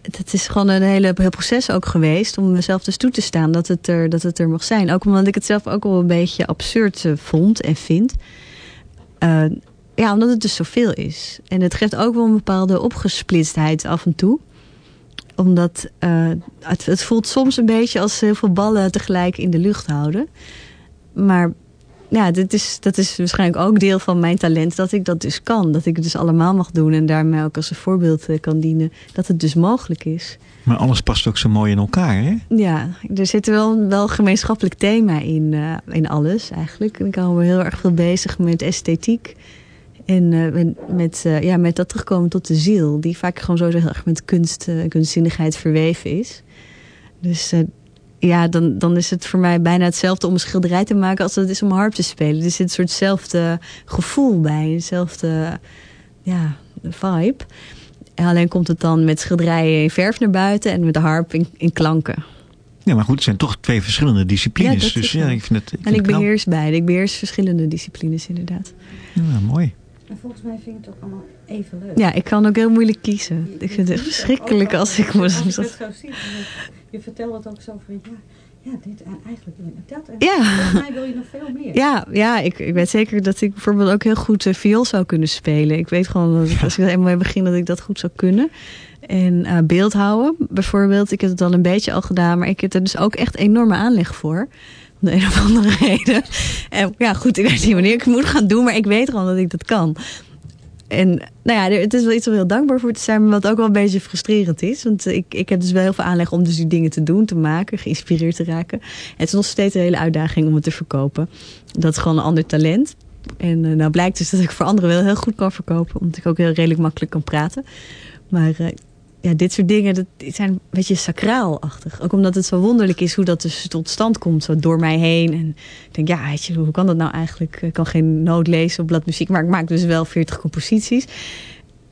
het is gewoon een hele, heel proces ook geweest om mezelf dus toe te staan dat het, er, dat het er mag zijn. Ook omdat ik het zelf ook wel een beetje absurd uh, vond en vind. Uh, ja, omdat het dus zoveel is. En het geeft ook wel een bepaalde opgesplitstheid af en toe. Omdat het, het voelt soms een beetje als heel veel ballen tegelijk in de lucht houden. Maar ja, dit is, dat is waarschijnlijk ook deel van mijn talent. Dat ik dat dus kan. Dat ik het dus allemaal mag doen. En daarmee ook als een voorbeeld kan dienen. Dat het dus mogelijk is. Maar alles past ook zo mooi in elkaar, hè? Ja, er zit wel wel gemeenschappelijk thema in, uh, in alles eigenlijk. Ik hou me heel erg veel bezig met esthetiek. En uh, met, met, uh, ja, met dat terugkomen tot de ziel. Die vaak gewoon zo heel erg met kunst, kunstzinnigheid verweven is. Dus ja, dan, dan is het voor mij bijna hetzelfde om een schilderij te maken als het is om harp te spelen. Er zit een soortzelfde gevoel bij, eenzelfde ja, vibe. En alleen komt het dan met schilderijen in verf naar buiten en met de harp in, in klanken. Ja, maar goed, het zijn toch twee verschillende disciplines. Ja, dus ja, ik vind het. Ik en ik beheers beide. Ik beheers verschillende disciplines, inderdaad. Ja, mooi. En volgens mij vind ik het ook allemaal even leuk. Ja, ik kan ook heel moeilijk kiezen. Je, ik vind het verschrikkelijk als ik... Ik het zo je vertelt het ook zo van... Ja, ja, dit en eigenlijk dat. En ja. volgens mij wil je nog veel meer. Ja, ja ik, ik weet zeker dat ik bijvoorbeeld ook heel goed uh, viool zou kunnen spelen. Ik weet gewoon dat ik, als ik er eenmaal mee begin dat ik dat goed zou kunnen. En uh, beeldhouden bijvoorbeeld. Ik heb het al een beetje al gedaan. Maar ik heb er dus ook echt enorme aanleg voor. De een of andere reden. En ja, goed, ik weet niet wanneer ik het moet gaan doen. Maar ik weet gewoon dat ik dat kan. En nou ja, het is wel iets om heel dankbaar voor te zijn, wat ook wel een beetje frustrerend is. Want ik, ik heb dus wel heel veel aanleg om dus die dingen te doen, te maken, geïnspireerd te raken. Het is nog steeds een hele uitdaging om het te verkopen. Dat is gewoon een ander talent. En uh, nou blijkt dus dat ik voor anderen wel heel goed kan verkopen, omdat ik ook heel redelijk makkelijk kan praten. Maar uh, ja, dit soort dingen, dat zijn een beetje sacraalachtig. Ook omdat het zo wonderlijk is hoe dat dus tot stand komt, zo door mij heen. En ik denk, ja, weet je, hoe kan dat nou eigenlijk? Ik kan geen noot lezen op bladmuziek, maar ik maak dus wel 40 composities.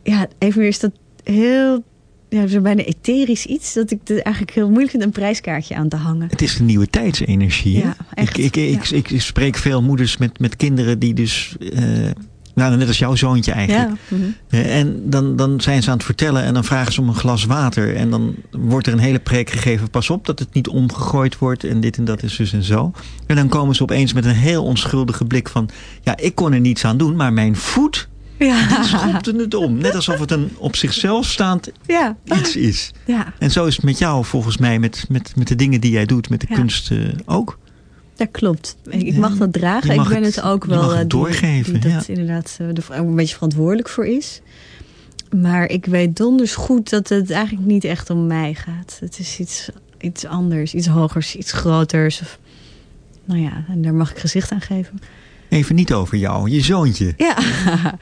Ja, evenweer is dat heel ja, zo bijna etherisch iets... dat ik het eigenlijk heel moeilijk vind een prijskaartje aan te hangen. Het is de nieuwe tijdsenergie. Ja, echt, ik, ik, ja. ik, ik, spreek veel moeders met, met kinderen die dus... Uh, nou, net als jouw zoontje eigenlijk. Ja. Mm -hmm. En dan, dan zijn ze aan het vertellen en dan vragen ze om een glas water. En dan wordt er een hele preek gegeven. Pas op dat het niet omgegooid wordt en dit en dat is dus en zo. En dan komen ze opeens met een heel onschuldige blik van... Ja, ik kon er niets aan doen, maar mijn voet... Ja. Die schopte het om. Net alsof het een op zichzelf staand ja. iets is. Ja. En zo is het met jou volgens mij. Met, met, met de dingen die jij doet. Met de ja. kunst uh, ook. Ja, klopt. Ik mag dat dragen. Ik ben het, het ook wel het doorgeven. Die, die dat inderdaad uh, er een beetje verantwoordelijk voor is. Maar ik weet donders goed dat het eigenlijk niet echt om mij gaat. Het is iets, iets anders, iets hogers, iets groters. Of, nou ja, en daar mag ik gezicht aan geven. Even niet over jou, je zoontje. Ja,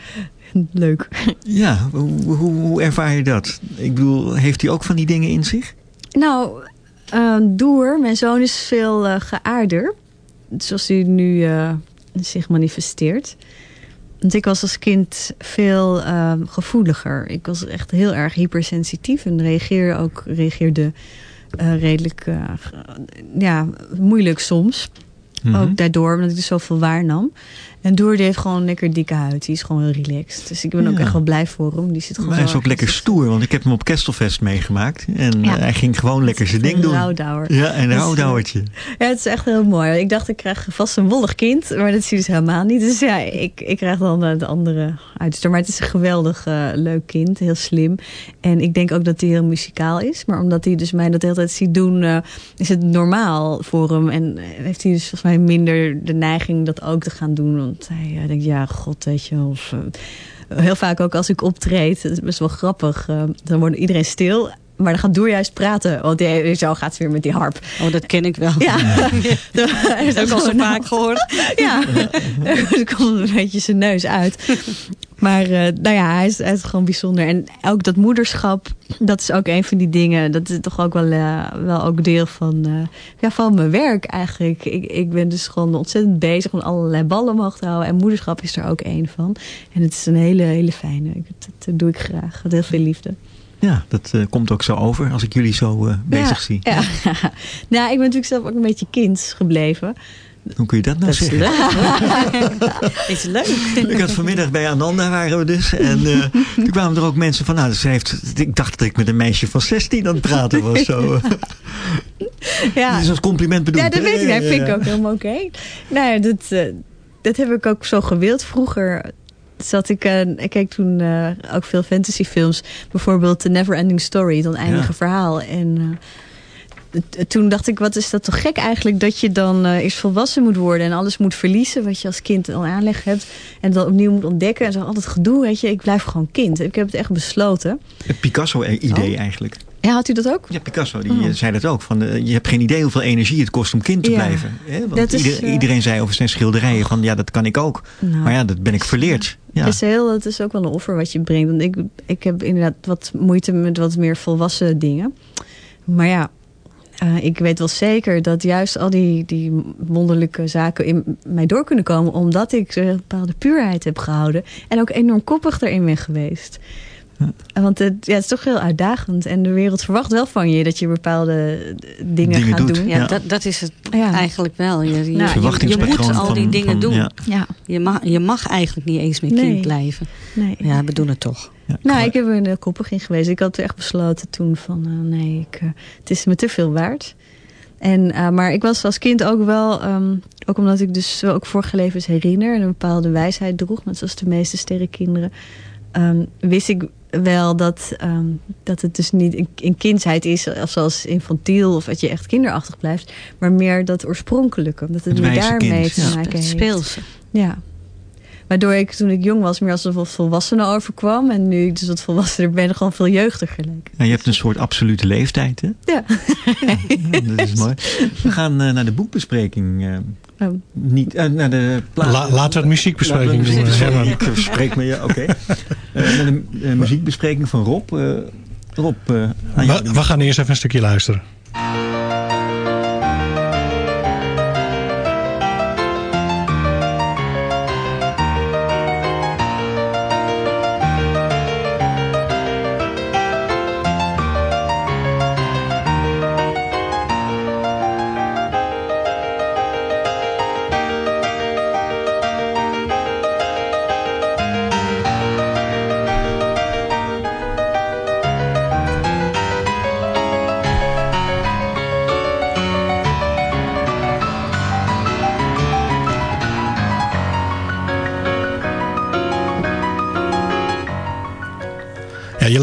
leuk. Ja, hoe, hoe, hoe, ervaar je dat? Ik bedoel, heeft hij ook van die dingen in zich? Nou, uh, Doer, mijn zoon is veel uh, geaarder. Zoals hij nu uh, zich manifesteert. Want ik was als kind veel ehm, gevoeliger. Ik was echt heel erg hypersensitief en reageerde ook reageerde uh, redelijk uh, ja, moeilijk soms. Mm -hmm. Ook daardoor, omdat ik dus zoveel waarnam. En Doer heeft gewoon een lekker dikke huid. Die is gewoon heel relaxed. Dus ik ben ja. ook echt wel blij voor hem. Die zit gewoon hij is ook lekker stoer. Want ik heb hem op Kestelfest meegemaakt. En ja. uh, hij ging gewoon lekker zijn ding doen. Rouwdouwer. Ja, en een rouwdouwertje. Ja, het is echt heel mooi. Ik dacht, ik krijg vast een wollig kind. Maar dat zie je dus helemaal niet. Dus ja, ik, ik krijg dan de andere uiterste. Maar het is een geweldig uh, leuk kind. Heel slim. En ik denk ook dat hij heel muzikaal is. Maar omdat hij dus mij dat de hele tijd ziet doen... Uh, is het normaal voor hem. En heeft hij dus volgens mij minder de neiging dat ook te gaan doen want hij denkt, ja, god, weet je Of, uh, heel vaak ook als ik optreed, dat is best wel grappig. Uh, dan wordt iedereen stil. Maar dan gaat Doer juist praten. Want die, zo gaat ze weer met die harp. Oh, dat ken ik wel. Ja. dat heb ik al zo vaak gehoord. ja. Er komt een beetje zijn neus uit. Maar uh, nou ja, hij is, hij is gewoon bijzonder. En ook dat moederschap, dat is ook een van die dingen. Dat is toch ook wel, uh, wel ook deel van, uh, ja, van mijn werk eigenlijk. Ik, ik ben dus gewoon ontzettend bezig om allerlei ballen omhoog te houden. En moederschap is er ook één van. En het is een hele, hele fijne. Dat, dat doe ik graag. Met heel veel liefde. Ja, dat uh, komt ook zo over als ik jullie zo uh, bezig ja, zie. Ja. nou, ik ben natuurlijk zelf ook een beetje kind gebleven. Hoe kun je dat nou dat zeggen? Is leuk. is leuk. Ik had vanmiddag bij Ananda waren we dus. En uh, toen kwamen er ook mensen van... Nou, ze heeft, ik dacht dat ik met een meisje van 16 aan het praten was. Zo. ja. Dat is als compliment bedoeld. Ja, dat weet ik. Dat vind ik ook helemaal oké. Okay. Nou dat, uh, dat heb ik ook zo gewild. Vroeger zat ik, uh, ik keek toen uh, ook veel fantasyfilms. Bijvoorbeeld The Never Ending Story, het oneindige ja. verhaal. En uh, toen dacht ik, wat is dat toch gek eigenlijk... dat je dan eerst volwassen moet worden en alles moet verliezen... wat je als kind al aanleg hebt. En dan opnieuw moet ontdekken. En zo altijd gedoe, weet je. Ik blijf gewoon kind. Ik heb het echt besloten. Het Picasso-idee oh. eigenlijk. Ja, had u dat ook? Ja, Picasso die oh. zei dat ook. Van, uh, je hebt geen idee hoeveel energie het kost om kind te ja. blijven. Hè? Want dat is, ieder, uh, iedereen zei over zijn schilderijen van ja, dat kan ik ook. Nou, maar ja, dat ben ik verleerd. Ja. Het, is heel, het is ook wel een offer wat je brengt. Want ik, ik heb inderdaad wat moeite met wat meer volwassen dingen. Maar ja, uh, ik weet wel zeker dat juist al die, die wonderlijke zaken in mij door kunnen komen. Omdat ik een bepaalde puurheid heb gehouden. En ook enorm koppig erin ben geweest. Ja. Want het, ja, het is toch heel uitdagend. En de wereld verwacht wel van je dat je bepaalde dingen, dingen gaat doet. doen. Ja, ja, Dat, dat is het ja. eigenlijk wel. Je, je, Nou, je, je moet al die van- dingen van- doen. ja. Ja. Je, mag, je mag eigenlijk niet eens meer Nee. kind blijven. Nee. Ja, we doen het toch. Ja. Nou, ik heb er heel koppig in geweest. Ik had echt besloten toen van, uh, nee, ik, uh, het is me te veel waard. En, uh, maar ik was als kind ook wel, um, ook omdat ik dus ook vorige levens herinner en een bepaalde wijsheid droeg, net zoals de meeste sterrenkinderen, um, wist ik wel dat, um, dat het dus niet een, een kindsheid is, of zoals infantiel, of dat je echt kinderachtig blijft, maar meer dat oorspronkelijke, dat het, Het meer daarmee kind, te ja. maken Het heeft. speelse. Ja. Waardoor ik toen ik jong was meer als een volwassene overkwam. En nu ik dus wat volwassener ben, gewoon veel jeugdiger. Ja, je hebt een soort absolute leeftijd, hè? Ja. dat is mooi. We gaan uh, naar de boekbespreking. Uh, oh. niet, uh, naar de La, laten we het muziekbespreking doen. Ik spreek me je. Oké. Naar de muziekbespreking van Rob. Rob, we, we gaan eerst even een stukje luisteren.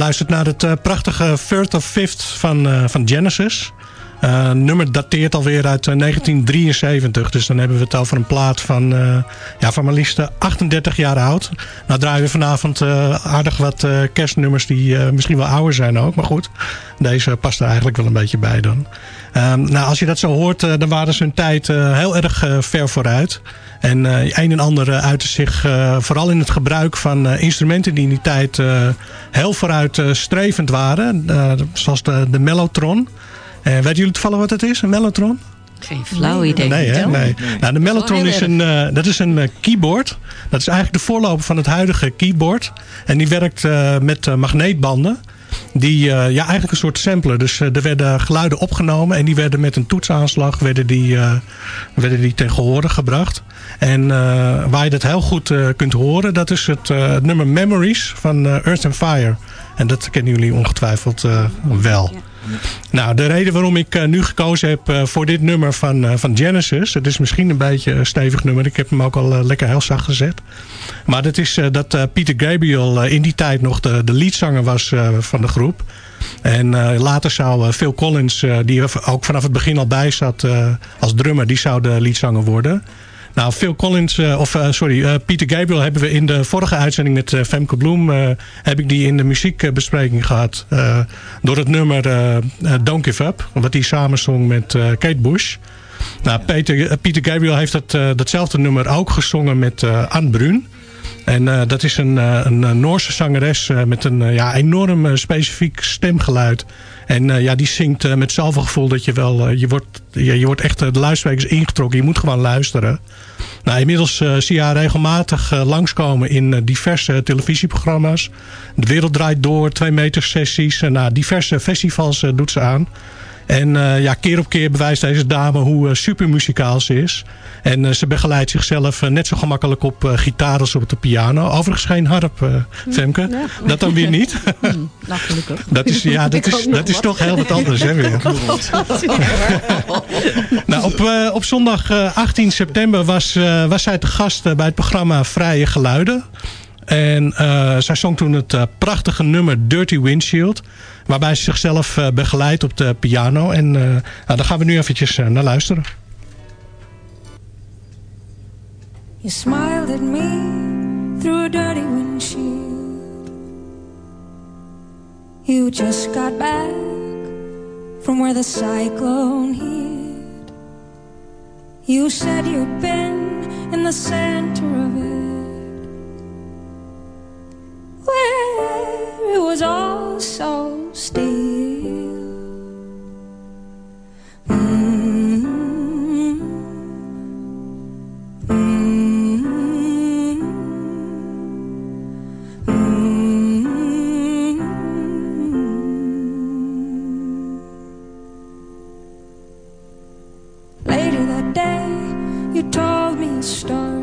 Luistert naar het uh, prachtige Third of Fifth van, uh, van Genesis. Uh, nummer dateert alweer uit 1973. Dus dan hebben we het over een plaat van, ja, van maar liefst 38 jaar oud. Nou draaien we vanavond aardig wat kerstnummers die misschien wel ouder zijn ook. Maar goed, deze past er eigenlijk wel een beetje bij dan. nou, als je dat zo hoort, dan waren ze hun tijd heel erg ver vooruit. En uh, een en ander uh, uitte zich uh, vooral in het gebruik van instrumenten die in die tijd heel vooruitstrevend waren. zoals de, de mellotron. Weten jullie toevallig wat het is, een mellotron? Geen flauw idee. Nee, hè? nee. Nou, de Mellotron is een, uh, dat is een keyboard. Dat is eigenlijk de voorloper van het huidige keyboard. En die werkt uh, met magneetbanden. Die ja, eigenlijk een soort sampler. Dus er werden geluiden opgenomen. En die werden met een toetsaanslag werden die, werden die ten gehore gebracht. En waar je dat heel goed kunt horen. Dat is het, het nummer Memories van Earth and Fire. En dat kennen jullie ongetwijfeld wel. Ja. Nou, de reden waarom ik uh, nu gekozen heb uh, voor dit nummer van, uh, van Genesis... het is misschien een beetje een stevig nummer. Ik heb hem ook al lekker heel zacht gezet. Maar dat is dat Peter Gabriel in die tijd nog de, de leadzanger was van de groep. En later zou Phil Collins, die ook vanaf het begin al bij zat als drummer... die zou de leadzanger worden... Nou, Phil Collins, uh, of uh, sorry, uh, Peter Gabriel hebben we in de vorige uitzending met Femke Bloem... heb ik die in de muziekbespreking gehad. door het nummer Don't Give Up. Wat hij samenzong met Kate Bush. Nou, Peter, Peter Gabriel heeft dat, datzelfde nummer ook gezongen met Anne Brun. En uh, dat is een, een Noorse zangeres met een ja, enorm specifiek stemgeluid. En ja, die zingt met zoveel gevoel dat je wel... je, wordt, ja, je wordt echt de luisterwijkers ingetrokken. Je moet gewoon luisteren. Nou, inmiddels zie je haar regelmatig langskomen in diverse televisieprogramma's. De Wereld Draait Door, twee meter sessies. En nou, diverse festivals doet ze aan. En uh, ja, keer op keer bewijst deze dame hoe uh, super muzikaal ze is. En uh, ze begeleidt zichzelf net zo gemakkelijk op gitaar als op de piano. Overigens geen harp, Femke. Ja. Dat dan weer niet. Hmm, nou. Dat is, ja, dat is, dat is toch heel wat anders, hè weer. nou, op, op zondag 18 september was, was zij te gast bij het programma Vrije Geluiden. En zij zong toen het prachtige nummer Dirty Windshield. Waarbij ze zichzelf uh, begeleidt op de piano. En nou, daar gaan we nu eventjes naar luisteren. You smiled at me through a dirty windshield. You just got back from where the cyclone hit. You said you'd been in the center of it. Where it was all so still. Later that day, you told me a story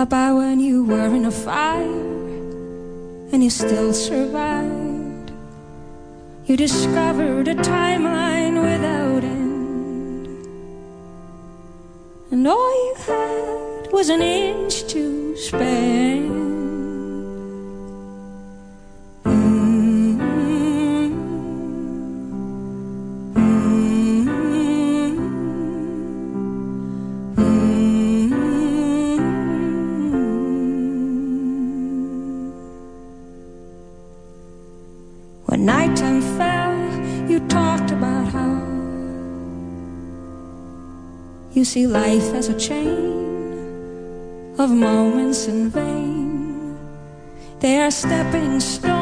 about when you were in a fire and you still survived. You discovered a timeline without end, and all you had was an inch to spend. See life as a chain of moments in vain. They are stepping stones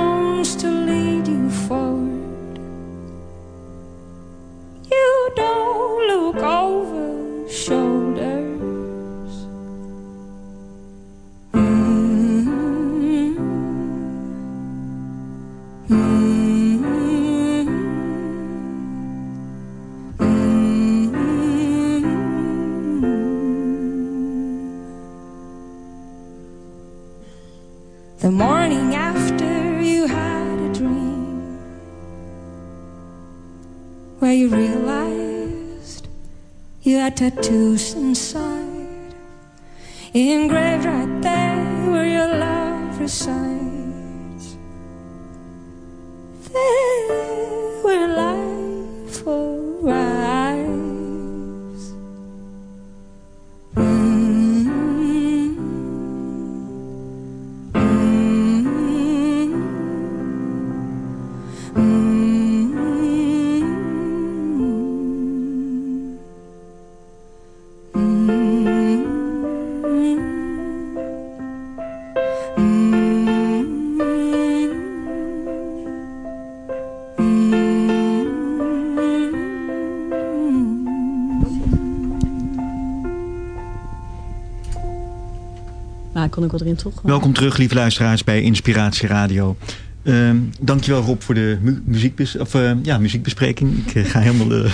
Ik erin toch. Welkom terug, lieve luisteraars, bij Inspiratie Radio. Uh, dankjewel Rob voor de mu muziekbes of, uh, ja, muziekbespreking. Ik uh, ga helemaal uh,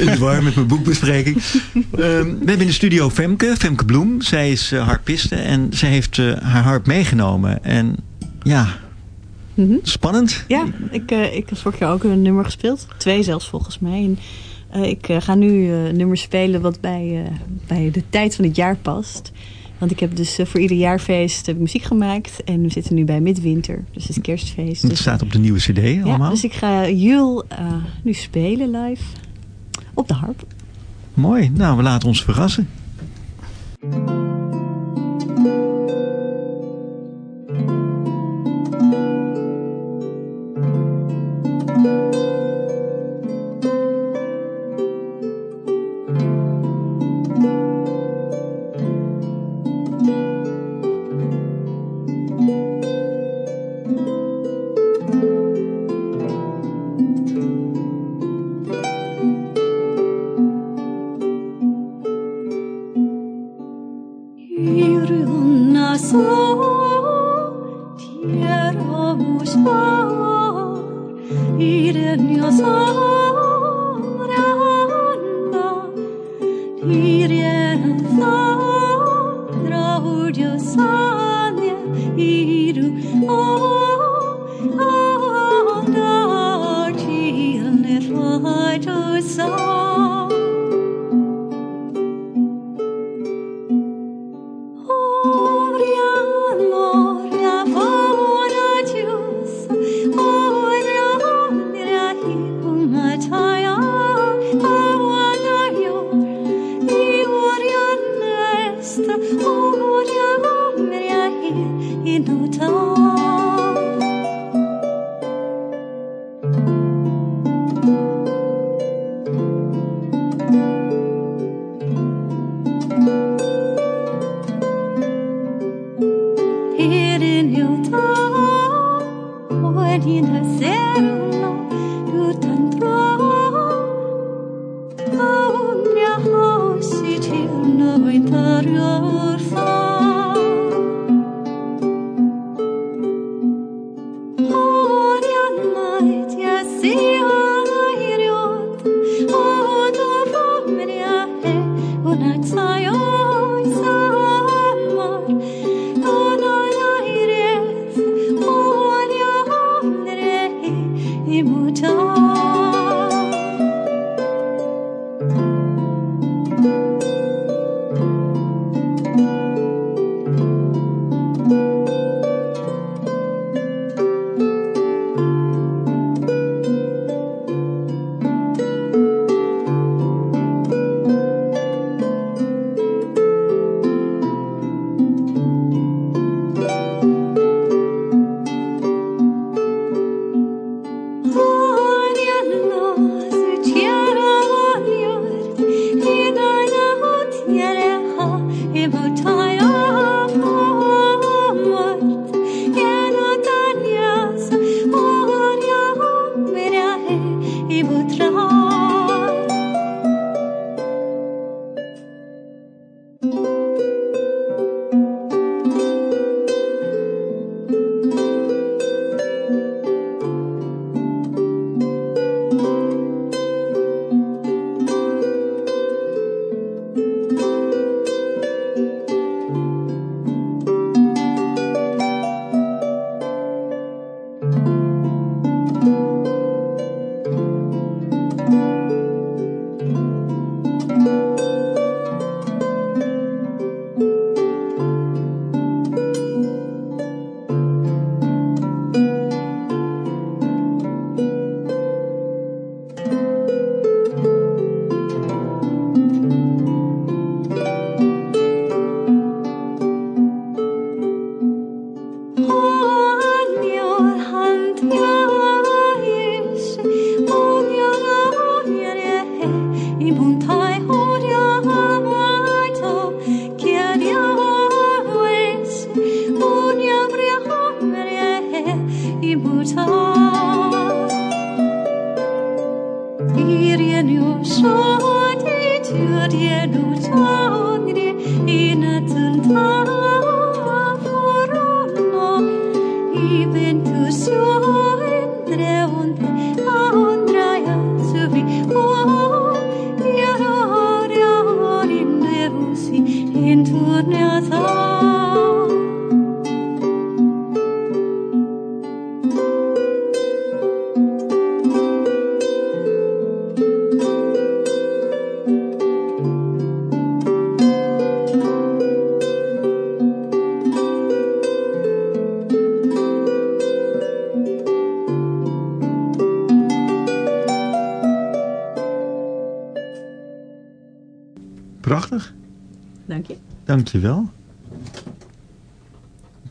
in de war met mijn boekbespreking. Ehm, we hebben in de studio Femke, Femke Bloem. Zij is harpiste en zij heeft haar harp meegenomen. En ja, mm -hmm. spannend. Ja, ik, ik heb vorig jaar ook een nummer gespeeld. Twee zelfs volgens mij. En, ik ga nu een nummer spelen wat bij, bij de tijd van het jaar past. Want ik heb dus voor ieder jaarfeest heb ik muziek gemaakt. En we zitten nu bij midwinter. Dus het is kerstfeest. Het dus staat op de nieuwe cd allemaal? Ja, dus ik ga Jul uh, nu spelen live. Op de harp. Mooi. Nou, we laten ons verrassen. in your soul.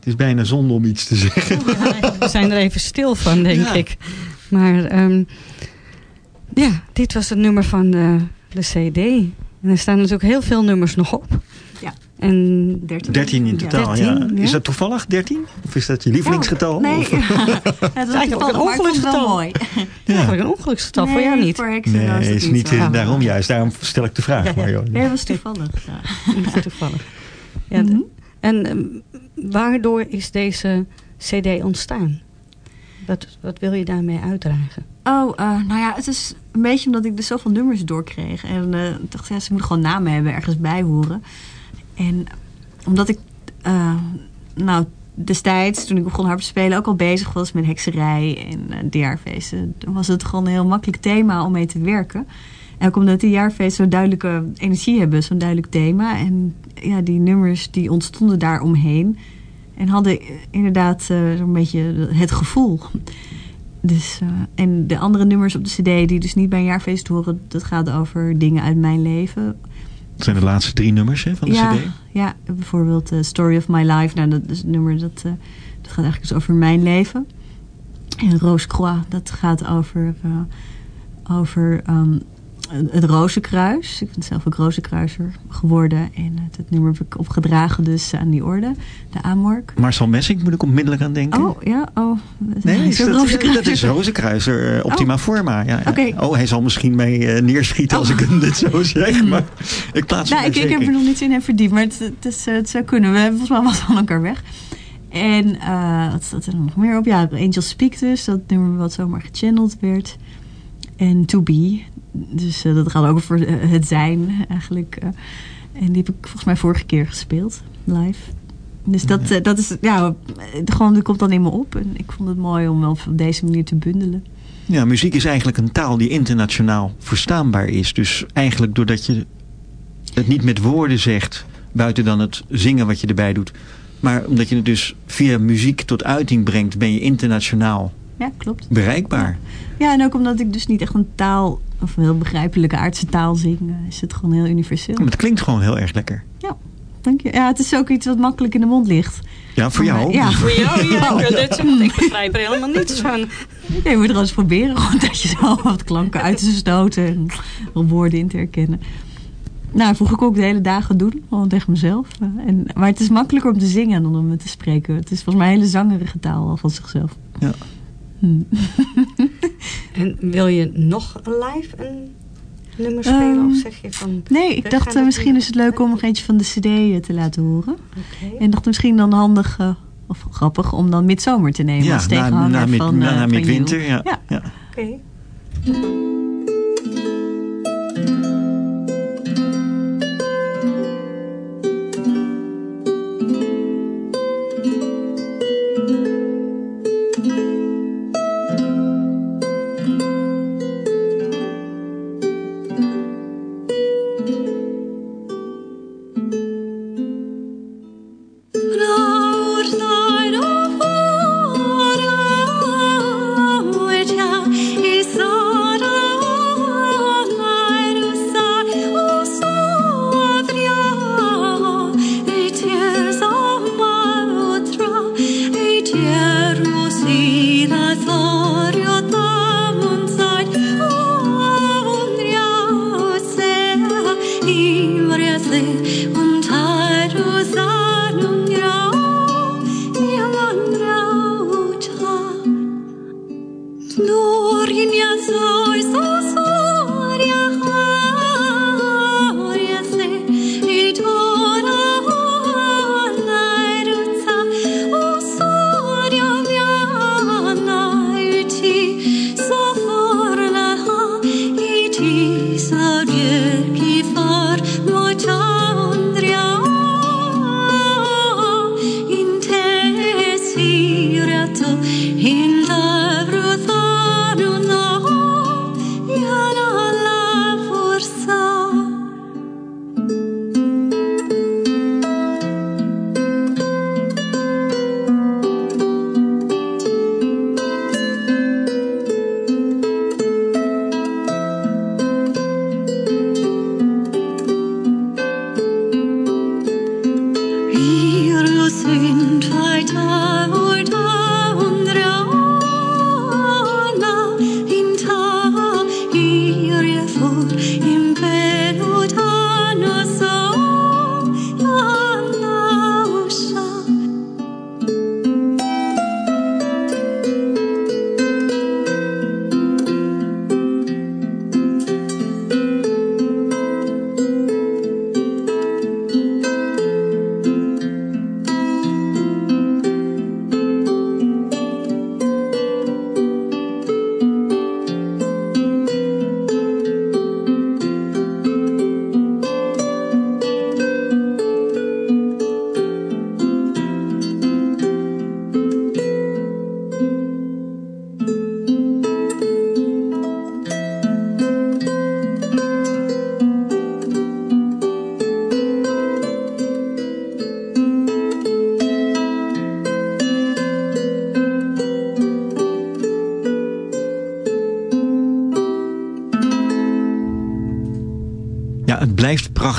Het is bijna zonde om iets te zeggen. we zijn er even stil van, denk ik. Maar um, ja, dit was het nummer van de, de CD. En er staan natuurlijk heel veel nummers nog op. Ja. En 13, 13 in totaal, ja. 13, ja. Is dat toevallig 13? Of is dat je lievelingsgetal? Nee, ja. het is eigenlijk een ongeluksgetal. mooi. Ja. Eigenlijk een ongeluksgetal, nee, voor jou niet. Voor nee, is het is niet, niet daarom juist. Daarom stel ik de vraag, ja, Mario. Nee, dat was toevallig. Ja. toevallig. Ja, mm -hmm. En um, waardoor is deze cd ontstaan? Wat, wat wil je daarmee uitdragen? Oh, uh, nou ja, het is een beetje omdat ik dus zoveel nummers doorkreeg. En uh, dacht, ja, ze moeten gewoon namen hebben, ergens bij horen. En omdat ik, uh, nou, destijds, toen ik begon harp te spelen, ook al bezig was met hekserij en jaarfeesten, was het gewoon een heel makkelijk thema om mee te werken. En ook omdat die jaarfeesten zo'n duidelijke energie hebben, zo'n duidelijk thema. En ja, die nummers die ontstonden daar omheen. En hadden inderdaad uh, zo'n beetje het gevoel. Dus, uh, en de andere nummers op de cd die dus niet bij een jaarfeest horen... dat gaat over dingen uit mijn leven. Dat zijn de laatste drie nummers hè, van de ja, cd? Ja, bijvoorbeeld uh, Story of My Life. Nou, dat is het nummer dat, dat gaat eigenlijk dus over mijn leven. En Rose Croix, dat gaat over, over um, het Rozenkruis. Ik ben zelf ook Rozenkruiser geworden. En het nummer heb ik opgedragen dus aan die orde. De Amork. Marcel Messing moet ik onmiddellijk aan denken. Oh, ja. Oh, nee, is dat, dat is Rozenkruiser. Uh, Optima oh. Forma. Ja, ja. Okay. Oh, hij zal misschien mee uh, neerschieten als oh. ik hem dit zo zeg. Maar ik plaats nou, ik, ik heb er nog niet in en verdiept. Maar het, het, is, het zou kunnen. We hebben volgens mij wat van elkaar weg. En uh, wat staat er nog meer op? Ja, Angel Speak dus. Dat nummer wat zomaar gechanneld werd. En To Be, dus uh, dat gaat ook over uh, het zijn eigenlijk. Uh, en die heb ik volgens mij vorige keer gespeeld, live. Dus dat, ja. dat is, ja, gewoon, dat komt dan in me op. En ik vond het mooi om wel op deze manier te bundelen. Ja, muziek is eigenlijk een taal die internationaal verstaanbaar is. Dus eigenlijk doordat je het niet met woorden zegt, buiten dan het zingen wat je erbij doet. Maar omdat je het dus via muziek tot uiting brengt, ben je internationaal ja, klopt. bereikbaar. Ja, en ook omdat ik dus niet echt een taal, of een heel begrijpelijke aardse taal zing, eh, is het gewoon heel universeel. Maar het klinkt gewoon heel erg lekker. Ja, dank je. Ja, het is ook iets wat makkelijk in de mond ligt. Ja, voor jou. Ja, voor jou. Ja, ik begrijp er helemaal niets van. Je moet er eens proberen gewoon dat je zo wat klanken uit te stoten en woorden in te herkennen. Nou, vroeg ik ook de hele dagen doen, gewoon tegen mezelf. En, maar het is makkelijker om te zingen dan om te spreken. Het is volgens mij een hele zangerige taal al van zichzelf. Ja. En wil je nog live een nummer spelen? Um, of zeg je van... Nee, ik dacht uh, misschien is het leuk om nog eentje van de cd uh, te laten horen. Okay. En dacht misschien dan handig... Uh, of grappig om dan midzomer te nemen ja, als tegenhanger na, na, van, na, na midwinter. Ja. ja. ja. Oké. Okay.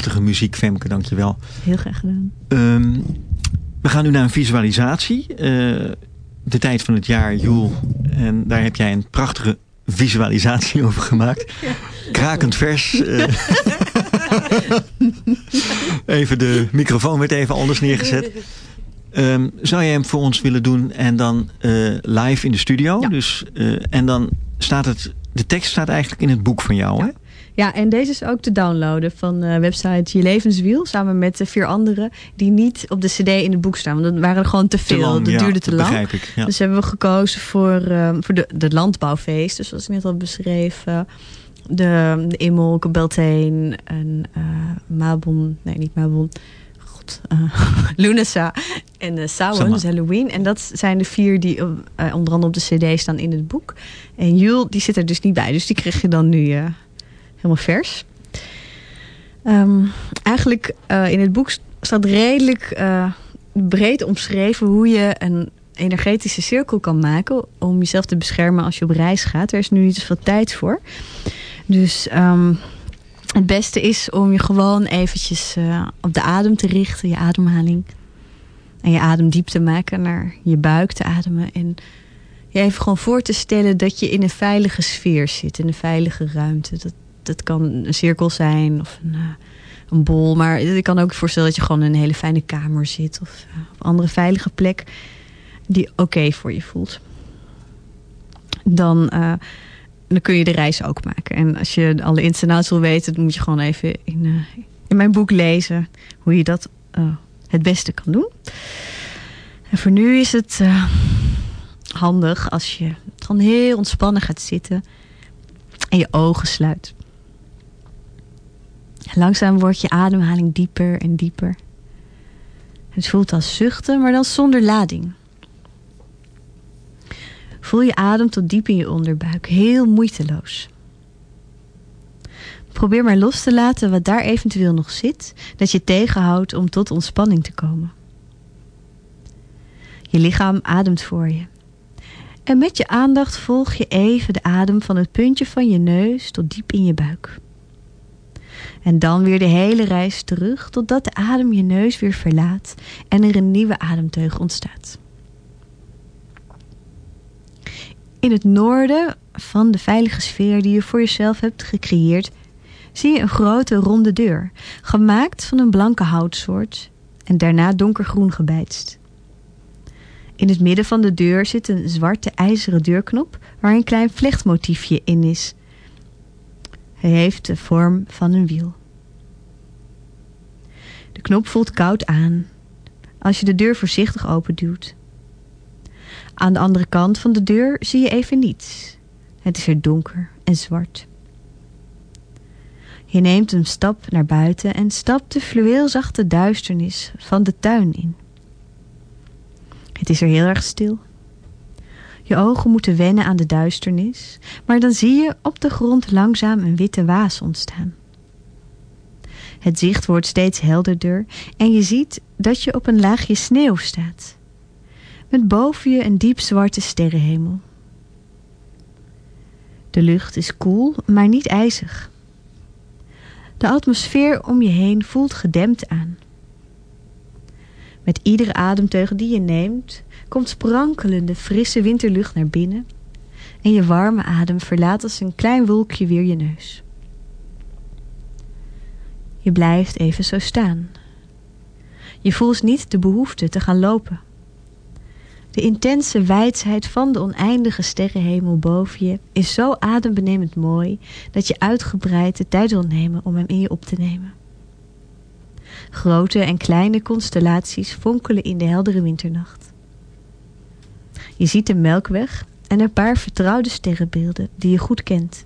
Prachtige muziek, Femke, dankjewel. Heel graag gedaan. Um, we gaan nu naar een visualisatie. Uh, de tijd van het jaar, Joel. En daar heb jij een prachtige visualisatie over gemaakt. Krakend vers. Uh, even de microfoon werd even anders neergezet. Um, zou jij hem voor ons willen doen en dan uh, live in de studio? Ja. Dus, en dan staat het, de tekst staat eigenlijk in het boek van jou, ja. hè? Ja, en deze is ook te downloaden van de website Je Levenswiel. Samen met de vier anderen die niet op de cd in het boek staan. Want dat waren er gewoon te veel. Te lang, dat ja, duurde te dat lang. begrijp ik, ja. Dus hebben we gekozen voor, um, voor de, de landbouwfeest. Dus zoals ik net al beschreef. Uh, de, de Immel, Beltane en uh, Mabon. Nee, niet Mabon. God. Uh, Lunasa en uh, Samhain, dus Halloween. En dat zijn de vier die uh, onder andere op de cd staan in het boek. En Jul, die zit er dus niet bij. Dus die krijg je dan nu helemaal vers. Um, eigenlijk uh, in het boek staat redelijk uh, breed omschreven hoe je een energetische cirkel kan maken om jezelf te beschermen als je op reis gaat. Er is nu niet zoveel tijd voor. Dus um, het beste is om je gewoon eventjes uh, op de adem te richten, je ademhaling. En je adem diep te maken naar je buik te ademen. En je even gewoon voor te stellen dat je in een veilige sfeer zit, in een veilige ruimte. Dat, dat kan een cirkel zijn of een, uh, een bol. Maar ik kan ook voorstellen dat je gewoon in een hele fijne kamer zit. Of uh, op een andere veilige plek die oké voor je voelt. Dan, uh, dan kun je de reis ook maken. En als je alle ins en outs wil weten... dan moet je gewoon even in, in mijn boek lezen... hoe je dat het beste kan doen. En voor nu is het handig als je gewoon heel ontspannen gaat zitten... en je ogen sluit. Langzaam wordt je ademhaling dieper en dieper. Het voelt als zuchten, maar dan zonder lading. Voel je adem tot diep in je onderbuik, heel moeiteloos. Probeer maar los te laten wat daar eventueel nog zit, dat je tegenhoudt om tot ontspanning te komen. Je lichaam ademt voor je. En met je aandacht volg je even de adem van het puntje van je neus tot diep in je buik. En dan weer de hele reis terug totdat de adem je neus weer verlaat en er een nieuwe ademteug ontstaat. In het noorden van de veilige sfeer die je voor jezelf hebt gecreëerd, zie je een grote ronde deur, gemaakt van een blanke houtsoort en daarna donkergroen gebijtst. In het midden van de deur zit een zwarte ijzeren deurknop waar een klein vlechtmotiefje in is. Hij heeft de vorm van een wiel. De knop voelt koud aan als je de deur voorzichtig openduwt. Aan de andere kant van de deur zie je even niets. Het is er donker en zwart. Je neemt een stap naar buiten en stapt de fluweelzachte duisternis van de tuin in. Het is er heel erg stil. Je ogen moeten wennen aan de duisternis, maar dan zie je op de grond langzaam een witte waas ontstaan. Het zicht wordt steeds helderder en je ziet dat je op een laagje sneeuw staat. Met boven je een diep zwarte sterrenhemel. De lucht is koel, maar niet ijzig. De atmosfeer om je heen voelt gedempt aan. Met iedere ademteug die je neemt, komt sprankelende frisse winterlucht naar binnen en je warme adem verlaat als een klein wolkje weer je neus. Je blijft even zo staan. Je voelt niet de behoefte te gaan lopen. De intense wijsheid van de oneindige sterrenhemel boven je is zo adembenemend mooi dat je uitgebreid de tijd wil nemen om hem in je op te nemen. Grote en kleine constellaties fonkelen in de heldere winternacht. Je ziet de melkweg en een paar vertrouwde sterrenbeelden die je goed kent.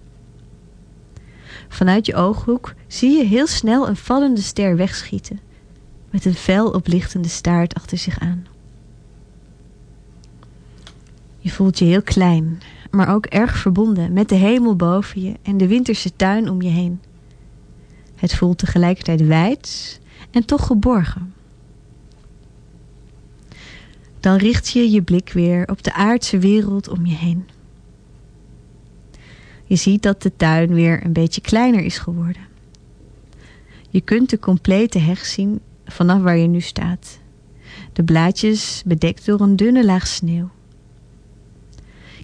Vanuit je ooghoek zie je heel snel een vallende ster wegschieten, met een fel oplichtende staart achter zich aan. Je voelt je heel klein, maar ook erg verbonden met de hemel boven je en de winterse tuin om je heen. Het voelt tegelijkertijd wijd en toch geborgen. Dan richt je je blik weer op de aardse wereld om je heen. Je ziet dat de tuin weer een beetje kleiner is geworden. Je kunt de complete heg zien vanaf waar je nu staat. De blaadjes bedekt door een dunne laag sneeuw.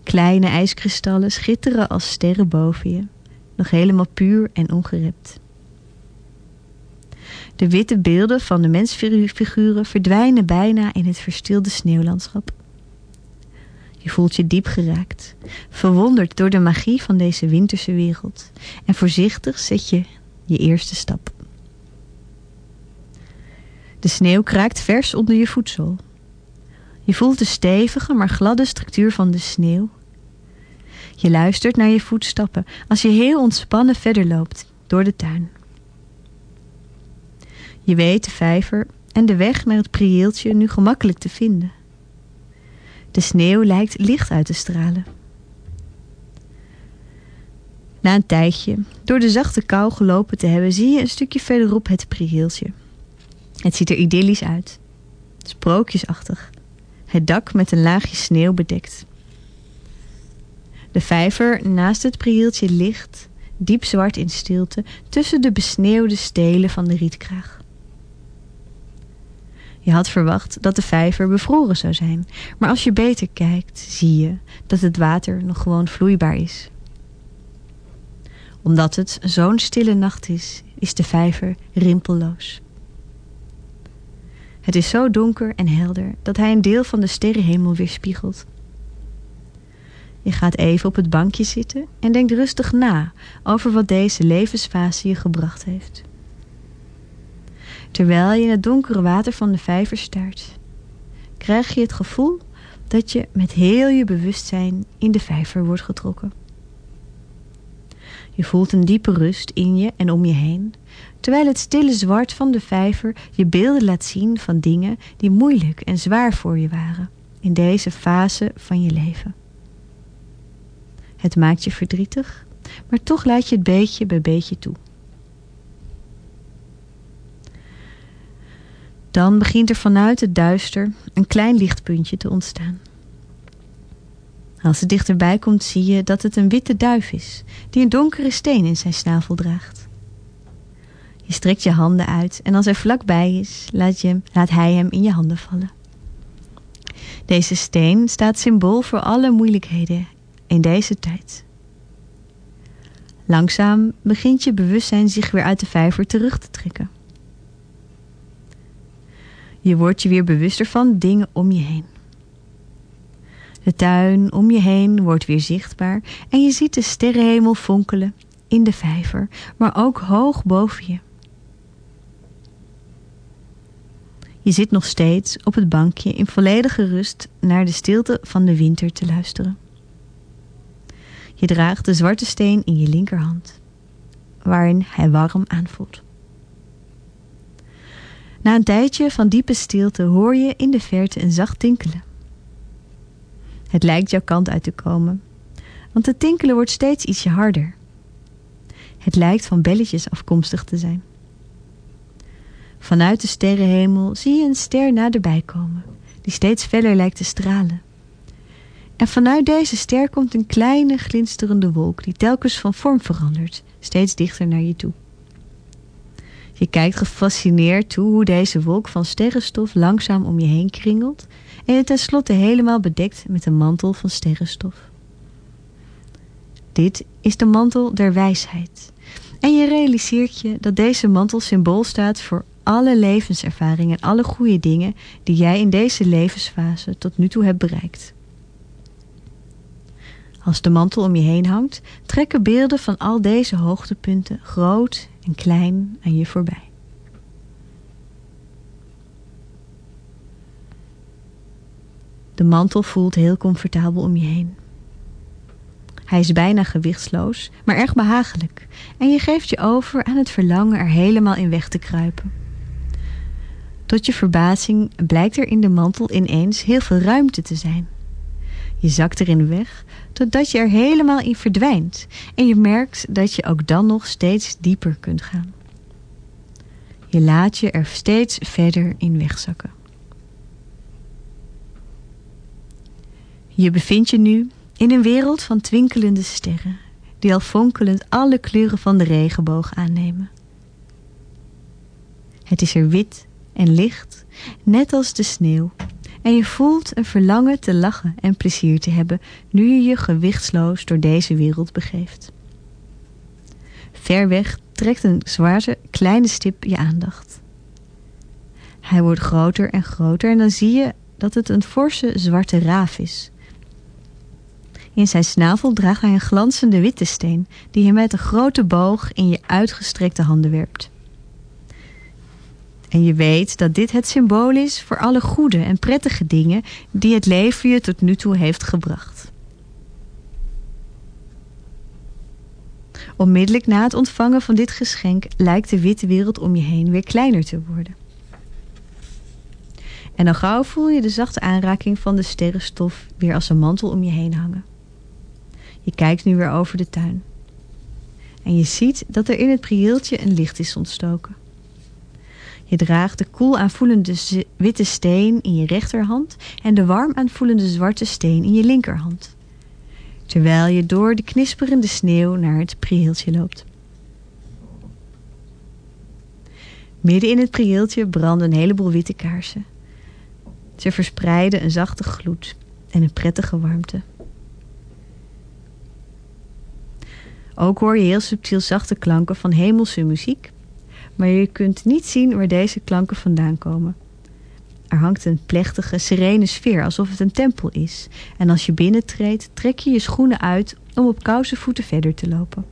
Kleine ijskristallen schitteren als sterren boven je, nog helemaal puur en ongerept. De witte beelden van de mensfiguren verdwijnen bijna in het verstilde sneeuwlandschap. Je voelt je diep geraakt, verwonderd door de magie van deze winterse wereld. En voorzichtig zet je je eerste stap. De sneeuw kraakt vers onder je voedsel. Je voelt de stevige maar gladde structuur van de sneeuw. Je luistert naar je voetstappen als je heel ontspannen verder loopt door de tuin. Je weet de vijver en de weg naar het prieeltje nu gemakkelijk te vinden. De sneeuw lijkt licht uit te stralen. Na een tijdje, door de zachte kou gelopen te hebben, zie je een stukje verderop het prieeltje. Het ziet er idyllisch uit. Sprookjesachtig. Het dak met een laagje sneeuw bedekt. De vijver naast het prieeltje ligt, diep zwart in stilte, tussen de besneeuwde stelen van de rietkraag. Je had verwacht dat de vijver bevroren zou zijn, maar als je beter kijkt, zie je dat het water nog gewoon vloeibaar is. Omdat het zo'n stille nacht is, is de vijver rimpelloos. Het is zo donker en helder dat hij een deel van de sterrenhemel weerspiegelt. Je gaat even op het bankje zitten en denkt rustig na over wat deze levensfase je gebracht heeft. Terwijl je in het donkere water van de vijver staart, krijg je het gevoel dat je met heel je bewustzijn in de vijver wordt getrokken. Je voelt een diepe rust in je en om je heen, terwijl het stille zwart van de vijver je beelden laat zien van dingen die moeilijk en zwaar voor je waren in deze fase van je leven. Het maakt je verdrietig, maar toch laat je het beetje bij beetje toe. Dan begint er vanuit het duister een klein lichtpuntje te ontstaan. Als het dichterbij komt zie je dat het een witte duif is die een donkere steen in zijn snavel draagt. Je strekt je handen uit en als hij vlakbij is, laat, je, laat hij hem in je handen vallen. Deze steen staat symbool voor alle moeilijkheden in deze tijd. Langzaam begint je bewustzijn zich weer uit de vijver terug te trekken. Je wordt je weer bewuster van dingen om je heen. De tuin om je heen wordt weer zichtbaar en je ziet de sterrenhemel fonkelen in de vijver, maar ook hoog boven je. Je zit nog steeds op het bankje in volledige rust naar de stilte van de winter te luisteren. Je draagt de zwarte steen in je linkerhand, waarin hij warm aanvoelt. Na een tijdje van diepe stilte hoor je in de verte een zacht tinkelen. Het lijkt jouw kant uit te komen, want het tinkelen wordt steeds ietsje harder. Het lijkt van belletjes afkomstig te zijn. Vanuit de sterrenhemel zie je een ster naderbij komen, die steeds feller lijkt te stralen. En vanuit deze ster komt een kleine glinsterende wolk die telkens van vorm verandert, steeds dichter naar je toe. Je kijkt gefascineerd toe hoe deze wolk van sterrenstof langzaam om je heen kringelt en je tenslotte helemaal bedekt met een mantel van sterrenstof. Dit is de mantel der wijsheid. En je realiseert je dat deze mantel symbool staat voor alle levenservaringen en alle goede dingen die jij in deze levensfase tot nu toe hebt bereikt. Als de mantel om je heen hangt, trekken beelden van al deze hoogtepunten groot en klein aan je voorbij. De mantel voelt heel comfortabel om je heen. Hij is bijna gewichtsloos, maar erg behagelijk. En je geeft je over aan het verlangen er helemaal in weg te kruipen. Tot je verbazing blijkt er in de mantel ineens heel veel ruimte te zijn. Je zakt erin weg, totdat je er helemaal in verdwijnt. En je merkt dat je ook dan nog steeds dieper kunt gaan. Je laat je er steeds verder in wegzakken. Je bevindt je nu in een wereld van twinkelende sterren, die al fonkelend alle kleuren van de regenboog aannemen. Het is er wit en licht, net als de sneeuw. En je voelt een verlangen te lachen en plezier te hebben nu je je gewichtsloos door deze wereld begeeft. Ver weg trekt een zwarte kleine stip je aandacht. Hij wordt groter en groter en dan zie je dat het een forse zwarte raaf is. In zijn snavel draagt hij een glanzende witte steen die hij met een grote boog in je uitgestrekte handen werpt. En je weet dat dit het symbool is voor alle goede en prettige dingen die het leven je tot nu toe heeft gebracht. Onmiddellijk na het ontvangen van dit geschenk lijkt de witte wereld om je heen weer kleiner te worden. En dan gauw voel je de zachte aanraking van de sterrenstof weer als een mantel om je heen hangen. Je kijkt nu weer over de tuin. En je ziet dat er in het prieeltje een licht is ontstoken. Je draagt de koel aanvoelende witte steen in je rechterhand en de warm aanvoelende zwarte steen in je linkerhand. Terwijl je door de knisperende sneeuw naar het prieeltje loopt. Midden in het prieeltje branden een heleboel witte kaarsen. Ze verspreiden een zachte gloed en een prettige warmte. Ook hoor je heel subtiel zachte klanken van hemelse muziek, maar je kunt niet zien waar deze klanken vandaan komen. Er hangt een plechtige, serene sfeer, alsof het een tempel is. En als je binnentreedt, trek je je schoenen uit om op koude voeten verder te lopen.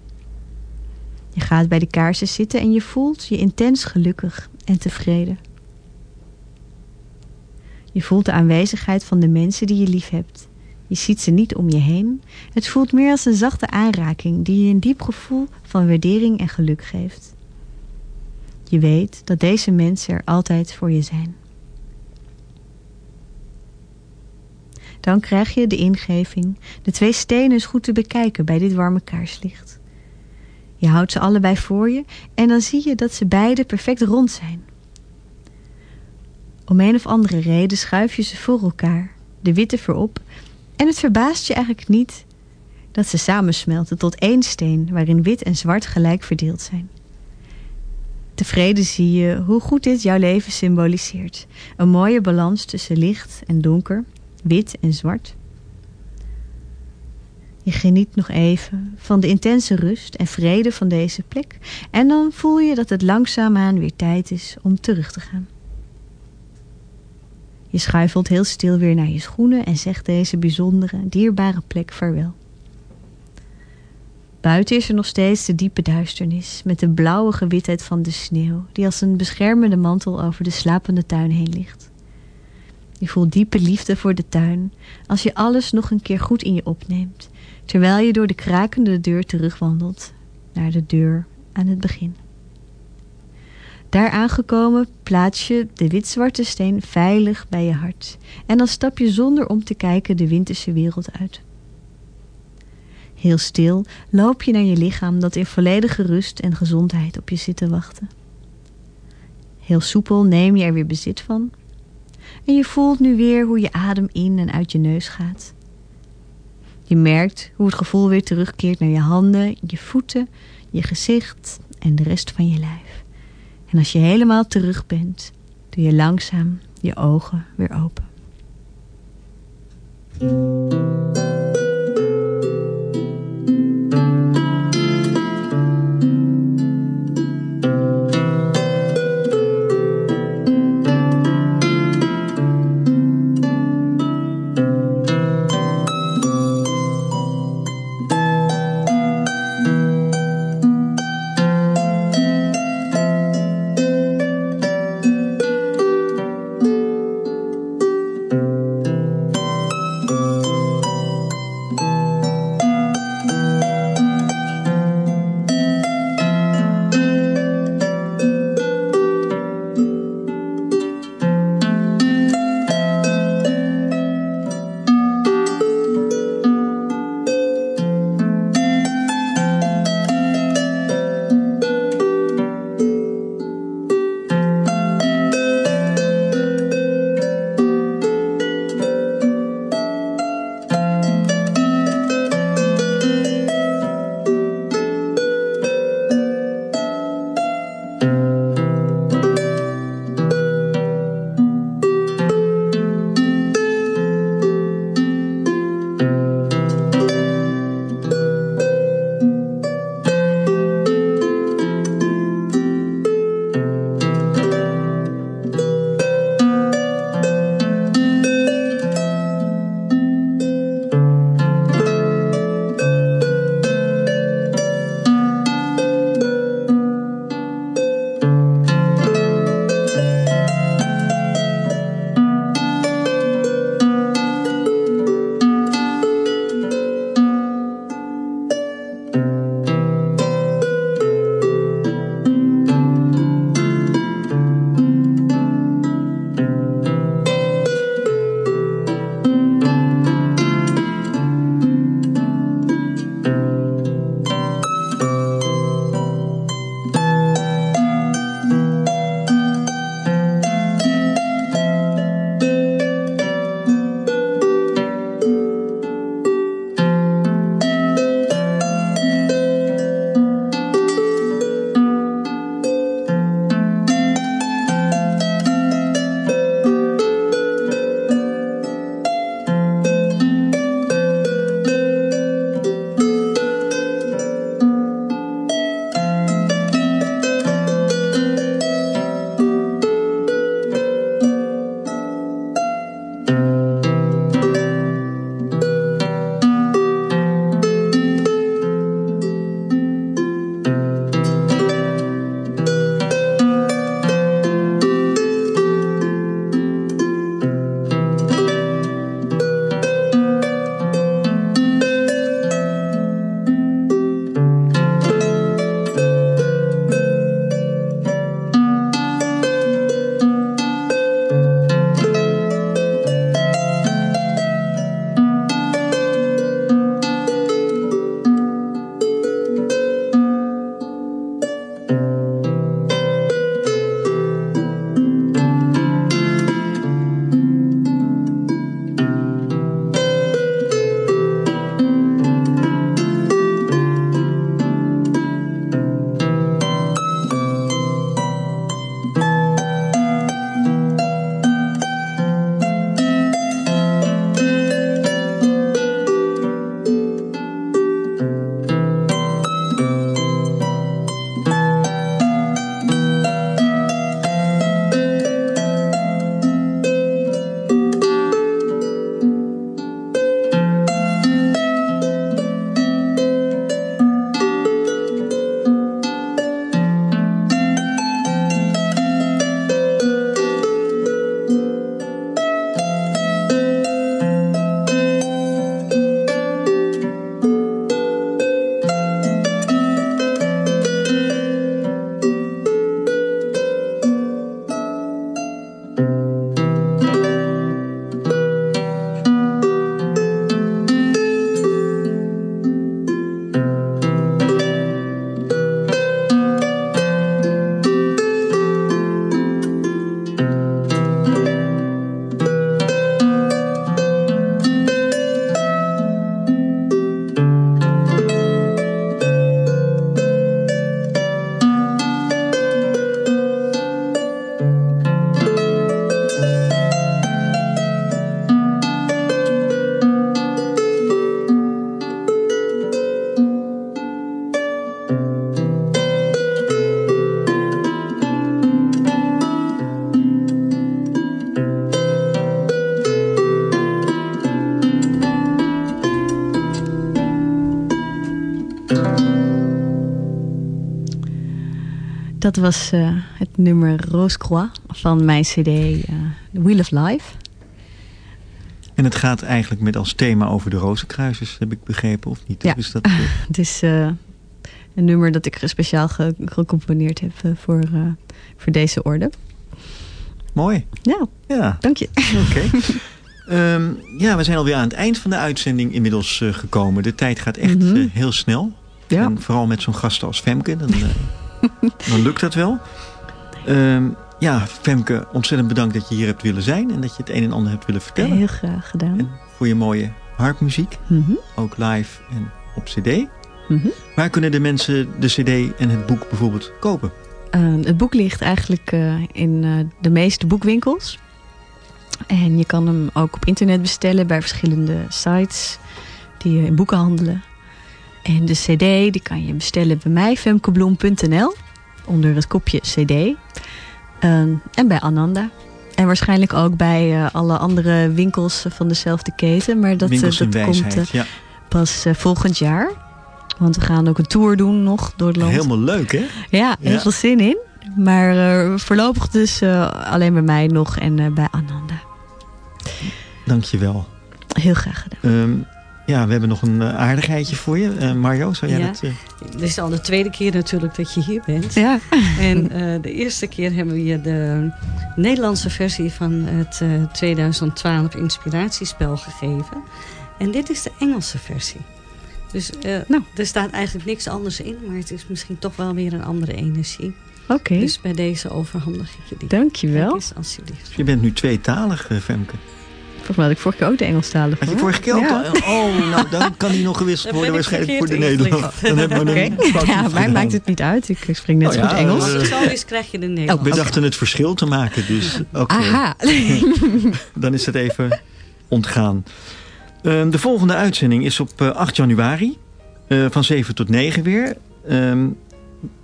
Je gaat bij de kaarsen zitten en je voelt je intens gelukkig en tevreden. Je voelt de aanwezigheid van de mensen die je lief hebt. Je ziet ze niet om je heen. Het voelt meer als een zachte aanraking die je een diep gevoel van waardering en geluk geeft. Je weet dat deze mensen er altijd voor je zijn. Dan krijg je de ingeving de twee stenen eens goed te bekijken bij dit warme kaarslicht. Je houdt ze allebei voor je en dan zie je dat ze beide perfect rond zijn. Om een of andere reden schuif je ze voor elkaar, de witte voorop, en het verbaast je eigenlijk niet dat ze samensmelten tot één steen waarin wit en zwart gelijk verdeeld zijn. Tevreden zie je hoe goed dit jouw leven symboliseert. Een mooie balans tussen licht en donker, wit en zwart. Je geniet nog even van de intense rust en vrede van deze plek en dan voel je dat het langzaamaan weer tijd is om terug te gaan. Je schuifelt heel stil weer naar je schoenen en zegt deze bijzondere, dierbare plek vaarwel. Buiten is er nog steeds de diepe duisternis met de blauwe gewitheid van de sneeuw die als een beschermende mantel over de slapende tuin heen ligt. Je voelt diepe liefde voor de tuin als je alles nog een keer goed in je opneemt, terwijl je door de krakende deur terugwandelt naar de deur aan het begin. Daar aangekomen plaats je de wit-zwarte steen veilig bij je hart. En dan stap je zonder om te kijken de winterse wereld uit. Heel stil loop je naar je lichaam dat in volledige rust en gezondheid op je zit te wachten. Heel soepel neem je er weer bezit van. En je voelt nu weer hoe je adem in en uit je neus gaat. Je merkt hoe het gevoel weer terugkeert naar je handen, je voeten, je gezicht en de rest van je lijf. En als je helemaal terug bent, doe je langzaam je ogen weer open. Dat was het nummer Rose Croix van mijn cd The Wheel of Life. En het gaat eigenlijk met als thema over de rozenkruisers, heb ik begrepen, of niet? Ja, dat, het is een nummer dat ik speciaal gecomponeerd heb voor, voor deze orde. Mooi. Ja, ja. dank je. Oké. Ehm, ja, we zijn alweer aan het eind van de uitzending inmiddels uh, gekomen. De tijd gaat echt mm -hmm. uh, heel snel. Ja. En vooral met zo'n gast als Femke, dan, uh, dan lukt dat wel. Um, ja, Femke, ontzettend bedankt dat je hier hebt willen zijn... en dat je het een en ander hebt willen vertellen. Heel graag gedaan. En voor je mooie harpmuziek, mm -hmm. ook live en op cd. Mm -hmm. Waar kunnen de mensen de cd en het boek bijvoorbeeld kopen? Uh, het boek ligt eigenlijk uh, in uh, de meeste boekwinkels. En je kan hem ook op internet bestellen bij verschillende sites die in boeken handelen. En de cd die kan je bestellen bij mij, femkebloem.nl, onder het kopje cd. en bij Ananda. En waarschijnlijk ook bij alle andere winkels van dezelfde keten. Maar dat, winkels dat wijsheid, komt ja. pas volgend jaar. Want we gaan ook een tour doen nog door het land. Helemaal leuk, hè? Ja, heel Ja. veel zin in. Maar uh, voorlopig dus uh, alleen bij mij nog en uh, bij Ananda. Dankjewel. Heel graag gedaan. Um, ja, we hebben nog een aardigheidje voor je. Mario, zou jij Ja. dat... Dit is al de tweede keer natuurlijk dat je hier bent. Ja. En de eerste keer hebben we je de Nederlandse versie van het 2012 inspiratiespel gegeven. En dit is de Engelse versie. Dus uh, Nou. er staat eigenlijk niks anders in, maar het is misschien toch wel weer een andere energie. Oké, Dus bij deze overhandig ik je die. dankjewel. Kijk eens, alsjeblieft. Je bent nu tweetalig, eh, Femke. Volgens mij had ik vorige keer ook de Engelstalige Had je vorige keer ook Ja. al? Oh, nou, dan kan die nog gewisseld worden waarschijnlijk voor de verkeerd Nederland. Dan hebben we Oké, een fout ja, mij gedaan. maakt het niet uit. Ik spreek net Oh zo ja, goed Engels. eh, Als het zo is, krijg je de Nederland. We dachten het verschil te maken, dus oké. Aha. Dan is het even ontgaan. Um, de volgende uitzending is op uh, 8 januari. Uh, van 7 tot 9 weer. Um,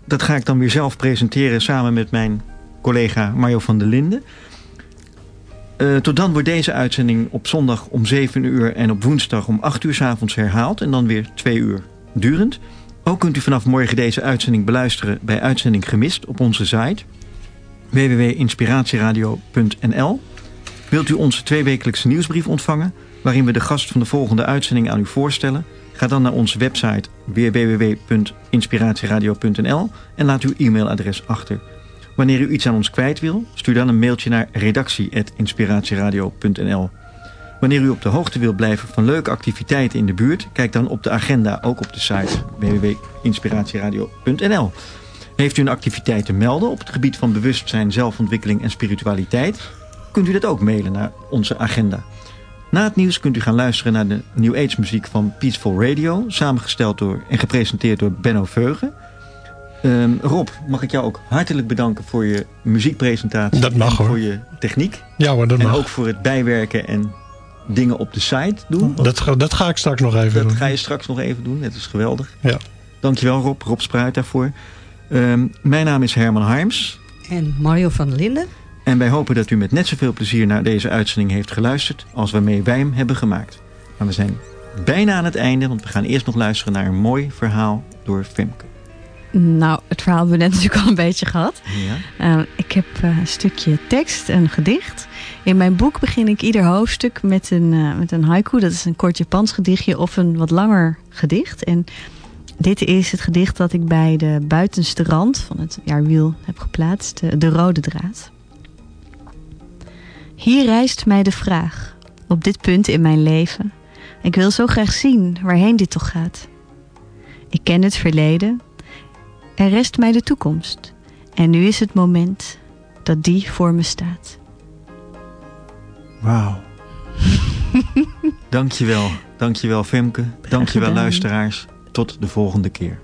dat ga ik dan weer zelf presenteren samen met mijn collega Mario van der Linden. Uh, tot dan wordt deze uitzending op zondag om 7 uur en op woensdag om 8 uur 's avonds herhaald. En dan weer 2 uur durend. Ook kunt u vanaf morgen deze uitzending beluisteren bij Uitzending Gemist op onze site www.inspiratieradio.nl. Wilt u onze tweewekelijkse nieuwsbrief ontvangen waarin we de gast van de volgende uitzending aan u voorstellen? Ga dan naar onze website www.inspiratieradio.nl en laat uw e-mailadres achter. Wanneer u iets aan ons kwijt wil, stuur dan een mailtje naar redactie.inspiratieradio.nl. Wanneer u op de hoogte wilt blijven van leuke activiteiten in de buurt, kijk dan op de agenda ook op de site www.inspiratieradio.nl. Heeft u een activiteit te melden op het gebied van bewustzijn, zelfontwikkeling en spiritualiteit? Kunt u dat ook mailen naar onze agenda. Na het nieuws kunt u gaan luisteren naar de New Age muziek van Peaceful Radio... samengesteld door en gepresenteerd door Benno Veugen. Um, Rob, mag ik jou ook hartelijk bedanken voor je muziekpresentatie. Dat mag, en hoor. voor je techniek. Ja hoor, dat en mag. ook voor het bijwerken en dingen op de site doen. Dat, ga- dat ga ik straks nog even Dat doen. ga je straks nog even doen. Dat is geweldig. Ja. Dankjewel Rob, Rob Spruit daarvoor. Um, mijn naam is Herman Harms. En Mario van der Linden. En wij hopen dat u met net zoveel plezier naar deze uitzending heeft geluisterd... als waarmee wij hem hebben gemaakt. Maar we zijn bijna aan het einde, want we gaan eerst nog luisteren naar een mooi verhaal door Femke. Nou, het verhaal hebben we net natuurlijk al een beetje gehad. Ja? Uh, ik heb uh, een stukje tekst, een gedicht. In mijn boek begin ik ieder hoofdstuk met een, uh, met een haiku. Dat is een kort Japans gedichtje of een wat langer gedicht. En dit is het gedicht dat ik bij de buitenste rand van het jaarwiel heb geplaatst. De, de rode draad. Hier rijst mij de vraag, op dit punt in mijn leven. Ik wil zo graag zien waarheen dit toch gaat. Ik ken het verleden, er rest mij de toekomst. En nu is het moment dat die voor me staat. Wauw. Dankjewel. Dankjewel Femke. Dankjewel luisteraars. Tot de volgende keer.